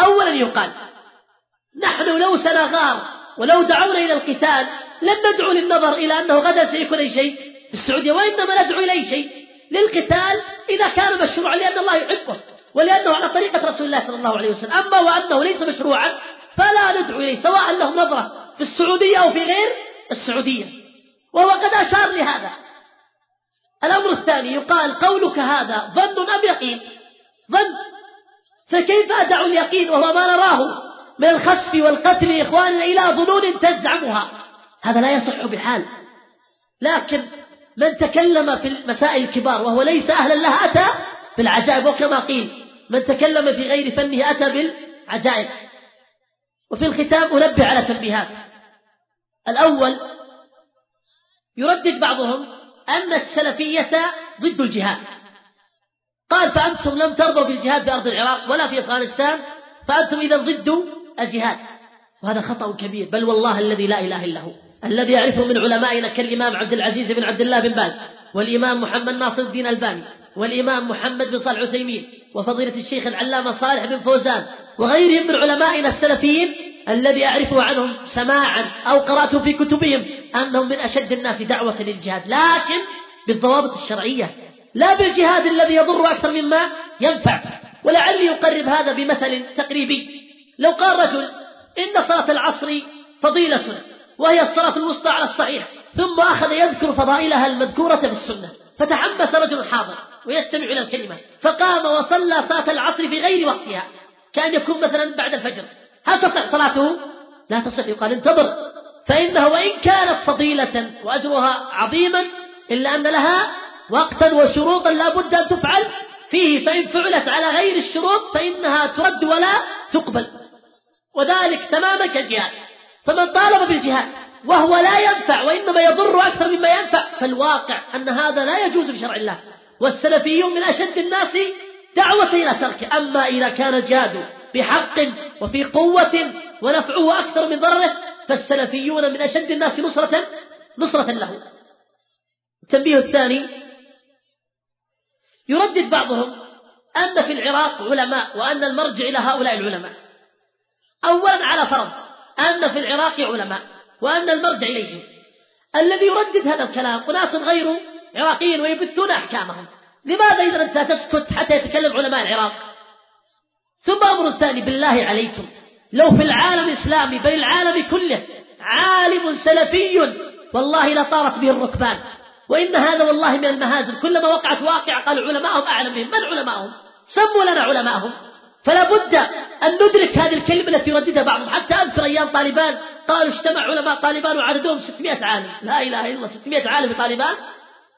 أولا يقال نحن لو سنغار ولو دعونا إلى القتال لن ندعو للنظر إلى أنه غدا سيكون أي شيء في السعودية وإنما ندعو إلى أي شيء للقتال إذا كان مشروعا لأن الله يحبه ولأنه على طريقة رسول الله صلى الله عليه وسلم. أما وأنه ليس مشروعا فلا ندعو إليه سواء له نظرة في السعودية أو في غير السعودية. وهو قد أشار لهذا. الأمر الثاني يقال قولك هذا ظن أم يقين؟ ظن. فكيف أدع اليقين وهو ما نراه من الخسف والقتل إخواننا إلى ظنون تزعمها؟ هذا لا يصح بحال. لكن من تكلم في المسائل الكبار وهو ليس أهلا لها أتى بالعجائب وكما قيل من تكلم في غير فنه أتى بالعجائب. وفي الختام أنبه على تنبيهات. الأول يردد بعضهم أن السلفية ضد الجهاد. قال فأنتم لم ترضوا بالجهاد في أرض العراق ولا في أفغانستان فأنتم إذا ضد الجهاد. وهذا خطأ كبير. بل والله الذي لا إله إلا هو الذي يعرفه من علمائنا كالإمام عبد العزيز بن عبد الله بن باز والإمام محمد ناصر الدين ألباني والإمام محمد بن صالح عثيمين وفضيلة الشيخ العلامة صالح بن فوزان وغيرهم من علمائنا السلفيين الذي أعرفه عنهم سماعا أو قرأته في كتبهم أنهم من أشد الناس دعوة للجهاد لكن بالضوابط الشرعية لا بالجهاد الذي يضر أكثر مما ينفع ولعلي أقرب هذا بمثل تقريبي. لو قال رجل إن صلاة العصر فضيلة وهي الصلاة الوسطى على الصحيح ثم أخذ يذكر فضائلها المذكورة في السنة فتحمس رجل حاضر ويستمع إلى الكلمة فقام وصلى صلاة العصر في غير وقتها كأن يكون مثلا بعد الفجر. هل تصح صلاته؟ لا تصح يقال انتظر. فإنها وإن كانت فضيلة وأجرها عظيما إلا أن لها وقتا وشروطا لا بد أن تفعل فيه فإن فعلت على غير الشروط فإنها ترد ولا تقبل. وذلك تماما كالجهاد. فمن طالب بالجهاد وهو لا ينفع وإنما يضر أكثر مما ينفع فالواقع أن هذا لا يجوز في شرع الله. والسلفيون من أشد الناس دعوة إلى تركه أما إذا كان الجهاد بحق وفي قوة ونفعه أكثر من ضرره فالسلفيون من أشد الناس نصرة نصرة له. التنبيه الثاني يردد بعضهم أن في العراق علماء وأن المرجع إلى هؤلاء العلماء. أولا على فرض أن في العراق علماء وأن المرجع إليهم. الذي يردد هذا الكلام أناس غير عراقيين ويبثون أحكامهم. لماذا إذا أنت تسكت حتى يتكلم علماء العراق؟ ثم أمر ثاني بالله عليكم. لو في العالم الإسلامي بل العالم كله عالم سلفي والله لطارت به الركبان. وإن هذا والله من المهازل كلما وقعت واقع قال علماءهم أعلم بهم. من علماءهم سموا لنا علماءهم فلا بد أن ندرك هذه الكلمة التي يرددها بعضهم. حتى أذكر أيام طالبان قالوا اجتمع علماء طالبان وعددهم 600 عالم. لا إله إلا الله 600 عالم في طالبان.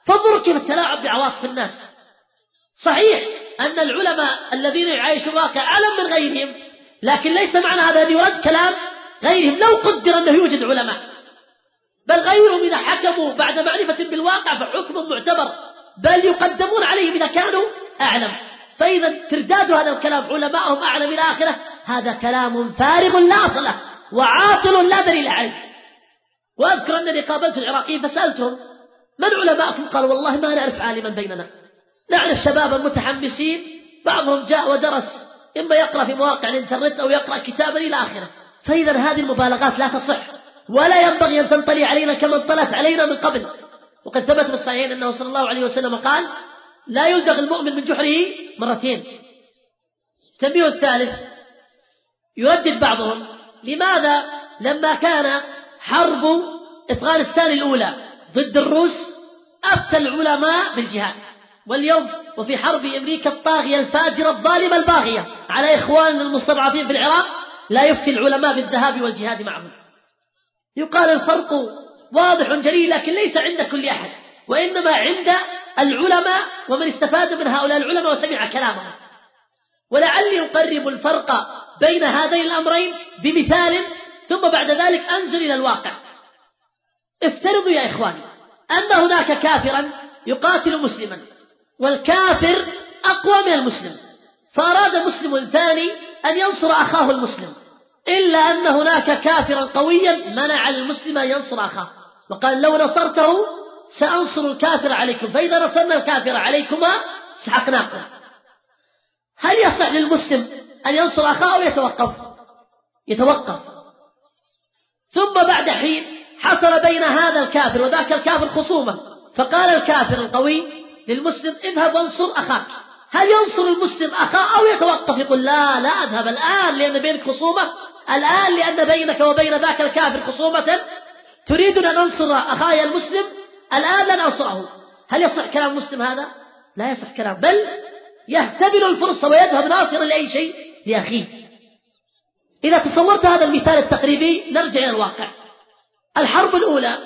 فانظروا كيف التلاعب بعواطف الناس. صحيح أن العلماء الذين يعيشوا الواقع أعلم من غيرهم. لكن ليس معنى هذا أن يرد كلام غيرهم. لو قدر أنه يوجد علماء بل غيرهم إذا حكموا بعد معرفة بالواقع فحكم معتبر بل يقدمون عليهم إذا كانوا أعلم. فإذا ترداد هذا الكلام علماءهم أعلم إلى آخرة. هذا كلام فارغ لا أصل له وعاطل لا دليل عليه. وأذكر أنني قابلت العراقيين فسألتهم من علماءكم؟ قالوا والله ما نعرف عالما بيننا. نعرف شبابا متحمسين بعضهم جاء ودرس إما يقرأ في مواقع الإنترنت أو يقرأ كتابا إلى آخره. فإذا هذه المبالغات لا تصح. ولا ينبغي أن تنطلي علينا كما انطلت علينا من قبل. وقد ثبت في الصحيحين أنه صلى الله عليه وسلم قال لا يلدغ المؤمن من جحره مرتين. التنبيه الثالث يردد بعضهم. لماذا؟ لما كان حرب أفغانستان الأولى ضد الروس أفتى العلماء بالجهاد. واليوم وفي حرب أمريكا الطاغية الفاجرة الظالمة الباغية. على إخواننا المستضعفين في العراق لا يفتي العلماء بالذهاب والجهاد معهم. يقال الفرق واضح جلي لكن ليس عند كل أحد وإنما عند العلماء ومن استفاد من هؤلاء العلماء وسمع كلامهم. ولعلي أقرب الفرق بين هذين الأمرين بمثال ثم بعد ذلك أنزل إلى الواقع. افترضوا يا إخواني أن هناك كافرا يقاتل مسلما. والكافر أقوى من المسلم. فأراد مسلم ثاني أن ينصر أخاه المسلم. إلا أن هناك كافرا قويا منع المسلم أن ينصر أخاه. وقال لو نصرته سأنصر الكافر عليكم. فإذا نصرنا الكافر عليكما سحقناكم. هل يصح للمسلم أن ينصر أخاه أو يتوقف؟ يتوقف. ثم بعد حين حصل بين هذا الكافر وذاك الكافر خصومة. فقال الكافر القوي للمسلم اذهب وانصر أخاك. هل ينصر المسلم أخاه أو يتوقف يقول لا لا أذهب الآن لأن بينك خصومة؟ الآن لأن بينك وبين ذاك الكافر خصومة؟ تريدنا أن ننصر أخاي المسلم؟ الآن لن أنصره. هل يصح كلام مسلم هذا؟ لا يصح كلام بل يهتبل الفرصة ويذهب ناصرا لأي شيء لأخيه. إذا تصورت هذا المثال التقريبي نرجع إلى الواقع. الحرب الأولى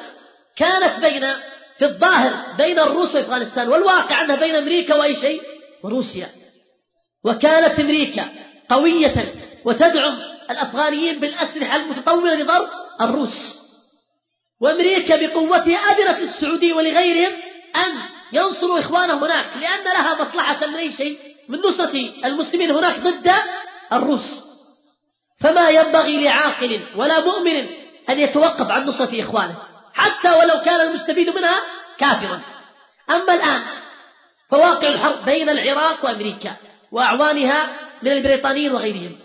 كانت بين في الظاهر بين الروس وأفغانستان والواقع أنها بين أمريكا وأي شيء وروسيا. وكانت أمريكا قوية وتدعم الأفغانيين بالأسلحة المتطورة لضرب الروس. وأمريكا بقوتها أذنت للسعودية ولغيرهم أن ينصروا إخوانهم هناك لأن لها مصلحة من أي شيء؟ من نصرة المسلمين هناك ضد الروس. فما ينبغي لعاقل ولا مؤمن أن يتوقف عن نصرة إخوانه. حتى ولو كان المستفيد منها كافرا. أما الآن فواقع الحرب بين العراق وأمريكا وأعوانها من البريطانيين وغيرهم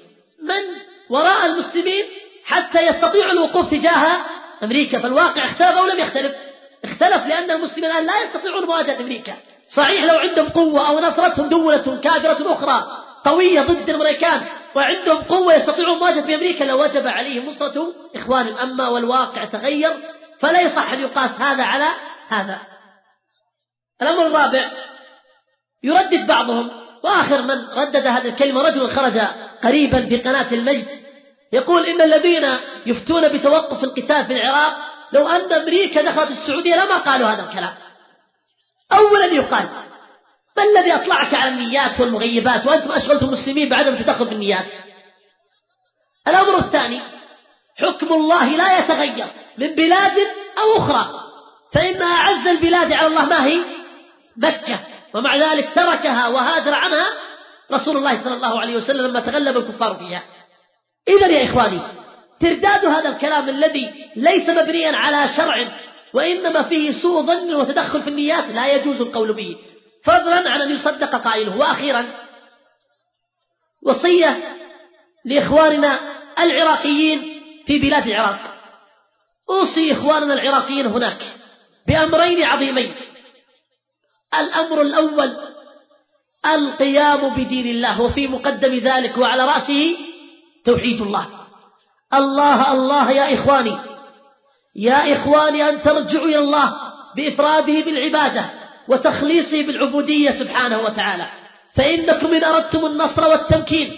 من وراء المسلمين حتى يستطيعوا الوقوف تجاه أمريكا؟ فالواقع اختلف أو لم يختلف. اختلف لأن المسلمين الآن لا يستطيعون مواجهة أمريكا. صحيح لو عندهم قوة أو نصرتهم دولة كافرة أخرى قوية ضد الأمريكان وعندهم قوة يستطيعون مواجهة بأمريكا لوجب عليهم نصرة إخوانهم. أما والواقع تغير فلا يصح أن يقاس هذا على هذا. الأمر الرابع يردد بعضهم. وآخر من ردد هذه الكلمة رجل خرج قريبا في قناة المجد. يقول إن الذين يفتون بتوقف القتال في العراق لو أن أمريكا دخلت السعودية لما قالوا هذا الكلام. أولا يقال ما الذي أطلعك على النيات والمغيبات؟ وأنتم أشغلتم المسلمين بعدم التدخل بالنيات الأمر الثاني حكم الله لا يتغير من بلاد أو أخرى. فإن أعز البلاد على الله ما هي؟ مكة. ومع ذلك تركها وهاجر عنها رسول الله صلى الله عليه وسلم لما تغلب الكفار فيها. إذا يا إخواني ترداد هذا الكلام الذي ليس مبنيا على شرع وإنما فيه سوء ظن وتدخل في النيات لا يجوز القول به. فضلا عن أن يصدق قائله. وأخيرا وصية لإخواننا العراقيين في بلاد العراق. أوصي إخواننا العراقيين هناك بأمرين عظيمين. الأمر الأول القيام بدين الله وفي مقدم ذلك وعلى رأسه توحيد الله. الله الله يا إخواني. يا إخواني أن ترجعوا إلى الله بإفراده بالعبادة وتخليصه بالعبودية سبحانه وتعالى. فإنكم إن أردتم النصر والتمكين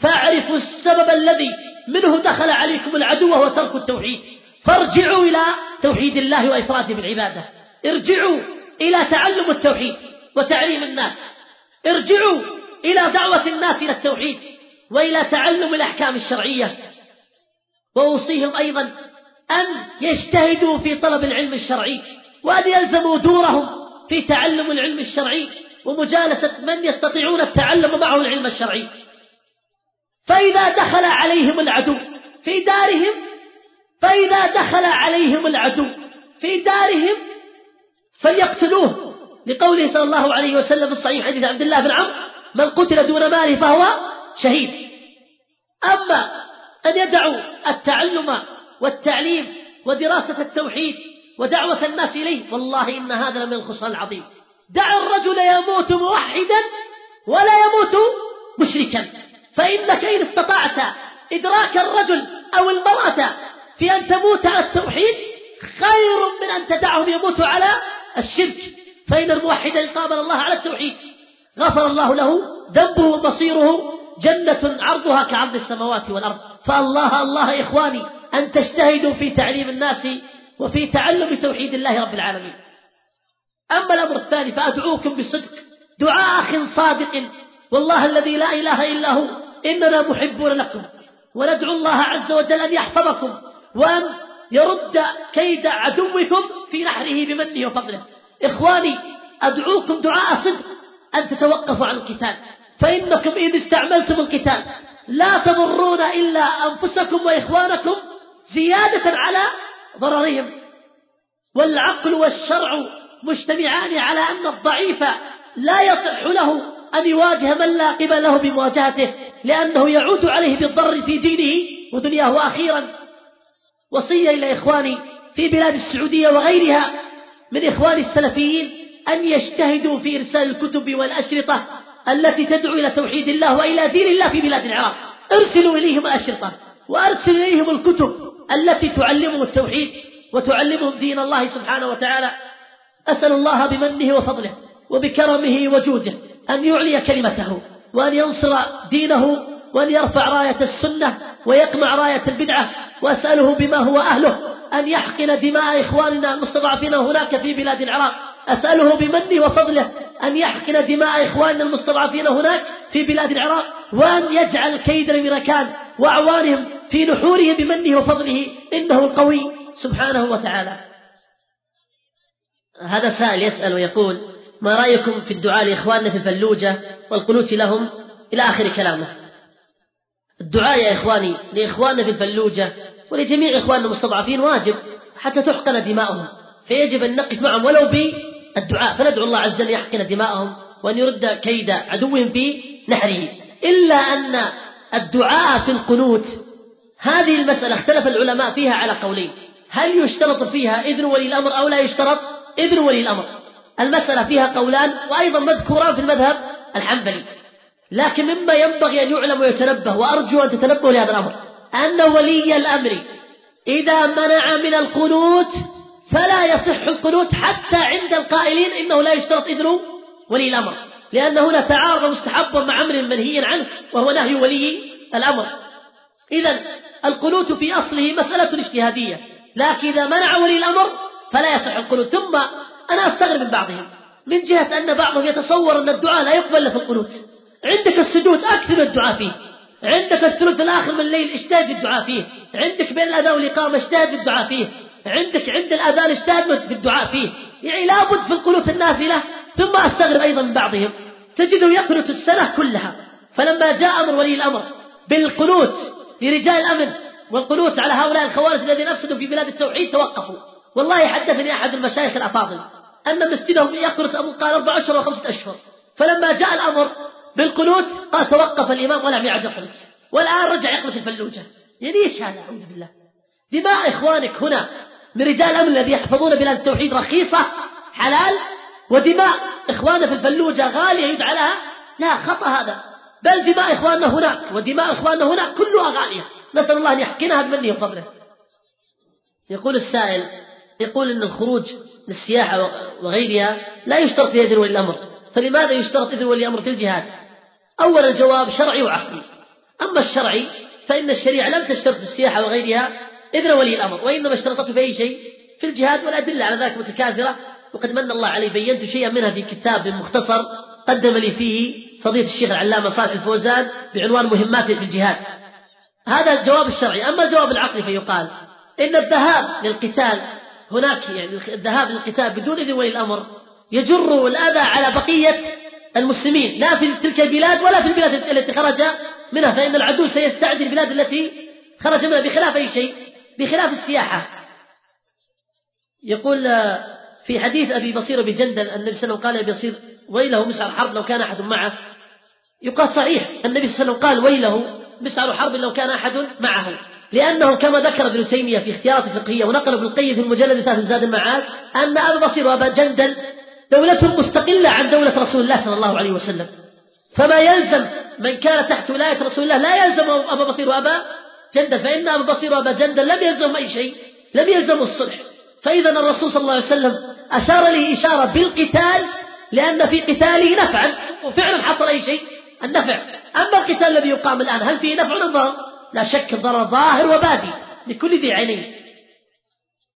فاعرفوا السبب الذي منه دخل عليكم العدو وهو ترك التوحيد. فارجعوا إلى توحيد الله وإفراده بالعبادة. ارجعوا إلى تعلم التوحيد وتعليم الناس. ارجعوا إلى دعوة الناس إلى التوحيد وإلى تعلم الأحكام الشرعية. وأوصيهم أيضا أن يجتهدوا في طلب العلم الشرعي وأن يلزموا دورهم في تعلم العلم الشرعي ومجالسة من يستطيعون التعلم معه العلم الشرعي. فإذا دخل عليهم العدو في دارهم فإذا دخل عليهم العدو في دارهم فليقتلوه. لقوله صلى الله عليه وسلم في الصحيح حديث عبد الله بن عمرو من قتل دون ماله فهو شهيد. أما أن يدعوا التعلم والتعليم ودراسة التوحيد ودعوة الناس إليه والله إن هذا لمن الخسران العظيم. دع الرجل يموت موحدا ولا يموت مشركا. فإنك إن استطعت إدراك الرجل أو المرأة في أن تموت على التوحيد خير من أن تدعهم يموتوا على الشرك. فإن الموحد إن قابل الله على التوحيد غفر الله له ذنبه ومصيره جنة عرضها كعرض السماوات والأرض. فالله الله إخواني أن تجتهدوا في تعليم الناس وفي تعلم توحيد الله رب العالمين. أما الأمر الثاني فأدعوكم بصدق دعاء أخ صادق. والله الذي لا إله إلا هو إننا محبون لكم وندعو الله عز وجل أن يحفظكم وأن يرد كيد عدوكم في نحره بمنه وفضله. إخواني أدعوكم دعاء صدق أن تتوقفوا عن القتال فإنكم إن استعملتم القتال لا تضرون إلا أنفسكم وإخوانكم زيادة على ضررهم. والعقل والشرع مجتمعان على أن الضعيف لا يصح له أن يواجه من لا قبل له بمواجهته لأنه يعود عليه بالضر في دينه ودنياه وأخيرا. وصية إلى إخواني في بلاد السعودية وغيرها من إخوان السلفيين أن يجتهدوا في إرسال الكتب والأشرطة التي تدعو إلى توحيد الله وإلى دين الله في بلاد العراق ارسلوا إليهم الأشرطة وأرسلوا إليهم الكتب التي تعلمهم التوحيد وتعلمهم دين الله سبحانه وتعالى. أسأل الله بمنه وفضله وبكرمه وجوده. أن يعلي كلمته وأن ينصر دينه وأن يرفع راية السنة ويقمع راية البدعة وأسأله بما هو أهله أن يحقن دماء إخواننا المستضعفين هناك في بلاد العراق. أسأله بمنه وفضله أن يحقن دماء إخواننا المستضعفين هناك في بلاد العراق وأن يجعل كيد الأمريكان وأعوانهم في نحوره بمنه وفضله. إنه القوي سبحانه وتعالى. هذا سائل يسأل ويقول ما رأيكم في الدعاء لإخواننا في الفلوجة والقنوت لهم إلى آخر كلامه. الدعاء يا إخواني لإخواننا في الفلوجة ولجميع إخواننا المستضعفين واجب حتى تحقن دماؤهم فيجب أن نقف معهم ولو بالدعاء. فندعو الله عز وجل يحقن دماءهم وأن يرد كيد عدوهم في نحره. إلا أن الدعاء في القنوت هذه المسألة اختلف العلماء فيها على قولين. هل يشترط فيها إذن ولي الأمر أو لا يشترط إذن ولي الأمر؟ المسألة فيها قولان وأيضا مذكوران في المذهب الحنبلي. لكن مما ينبغي أن يعلم ويتنبه وأرجو أن تتنبهوا لهذا الأمر أن ولي الأمر. إذا منع من القنوت فلا يصح القنوت حتى عند القائلين إنه لا يشترط إذن ولي الأمر. لأن هنا تعارض مستحب مع أمر منهي عنه وهو نهي ولي الأمر. إذا القنوت في أصله مسألة اجتهادية لكن إذا منع ولي الأمر فلا يصح القنوت. ثم أنا أستغرب من بعضهم من جهة أن بعضهم يتصور أن الدعاء لا يقبل في القنوت. عندك السجود أكثر الدعاء فيه. عندك الثلث الآخر من الليل اجتهد الدعاء فيه. عندك بين الأذان والإقامة اجتهد الدعاء فيه. عندك عند الأذان اجتهد في الدعاء فيه. يعني لابد في القنوت النافلة ثم أستغرب أيضا من بعضهم. تجده يقنت السنة كلها. فلما جاء أمر ولي الأمر بالقنوت لرجال الأمن والقنوت على هؤلاء الخوارج الذين أفسدوا في بلاد التوحيد توقفوا. والله حدثني أحد المشايخ الأفاضل. أن مسجدهم يقنت أبو قال أربع أشهر وخمسة أشهر. فلما جاء الأمر بالقنوت قال توقف الإمام ولم يعد يقنت والآن رجع يقنت الفلوجة. يعني إيش هذا؟ أعوذ بالله. دماء إخوانك هنا من رجال الأمن الذي يحفظون بلاد التوحيد رخيصة حلال ودماء إخواننا في الفلوجة غالية يدعى لها؟ لا خطأ هذا. بل دماء إخواننا هناك ودماء إخواننا هناك كلها غالية. نسأل الله أن يحكينها بمنه وفضله. يقول السائل يقول أن الخروج للسياحة وغيرها لا يشترط في إذن ولي الأمر فلماذا يشترط إذن ولي الأمر في الجهاد؟ أولا الجواب شرعي وعقلي. أما الشرعي فإن الشريعة لم تشترط في السياحة وغيرها إذن ولي الأمر وإنما اشترطت في أي شيء في الجهاد والأدلة على ذلك متكاثرة. وقد من الله علي بينت شيئا منها في كتاب مختصر قدم لي فيه فضيلة الشيخ العلامة صالح الفوزان بعنوان مهماته في الجهاد. هذا الجواب الشرعي. أما الجواب العقلي فيقال إن الذهاب للقتال هناك يعني الذهاب للقتال بدون إذن ولي الأمر يجر الأذى على بقية المسلمين لا في تلك البلاد ولا في البلاد التي خرج منها فإن العدو سيستعدي البلاد التي خرج منها بخلاف أي شيء بخلاف السياحة. يقول في حديث أبي بصير بجندل النبي صلى الله عليه وسلم قال أبي بصير ويله مسعر حرب لو كان أحد معه. يقال صحيح النبي صلى الله عليه وسلم قال ويله مسعر حرب لو كان أحد معه. لأنه كما ذكر ابن تيمية في اختيارات الفقهية ونقل ابن القيم في المجلد الثالث زاد المعاد أن أبا بصير وأبا جندل دولتهم مستقلة عن دولة رسول الله صلى الله عليه وسلم. فما يلزم من كان تحت ولاية رسول الله لا يلزم أبا بصير وأبا جندل. فإن أبا بصير وأبا جندل لم يلزم أي شيء لم يلزموا الصلح. فإذا الرسول صلى الله عليه وسلم أشار له إشارة بالقتال لأن في قتاله نفعا وفعلا حصل أي شيء النفع. أما القتال الذي يقام الآن هل فيه نفع ضرر؟ لا شك الضرر ظاهر وبادي لكل ذي عينين.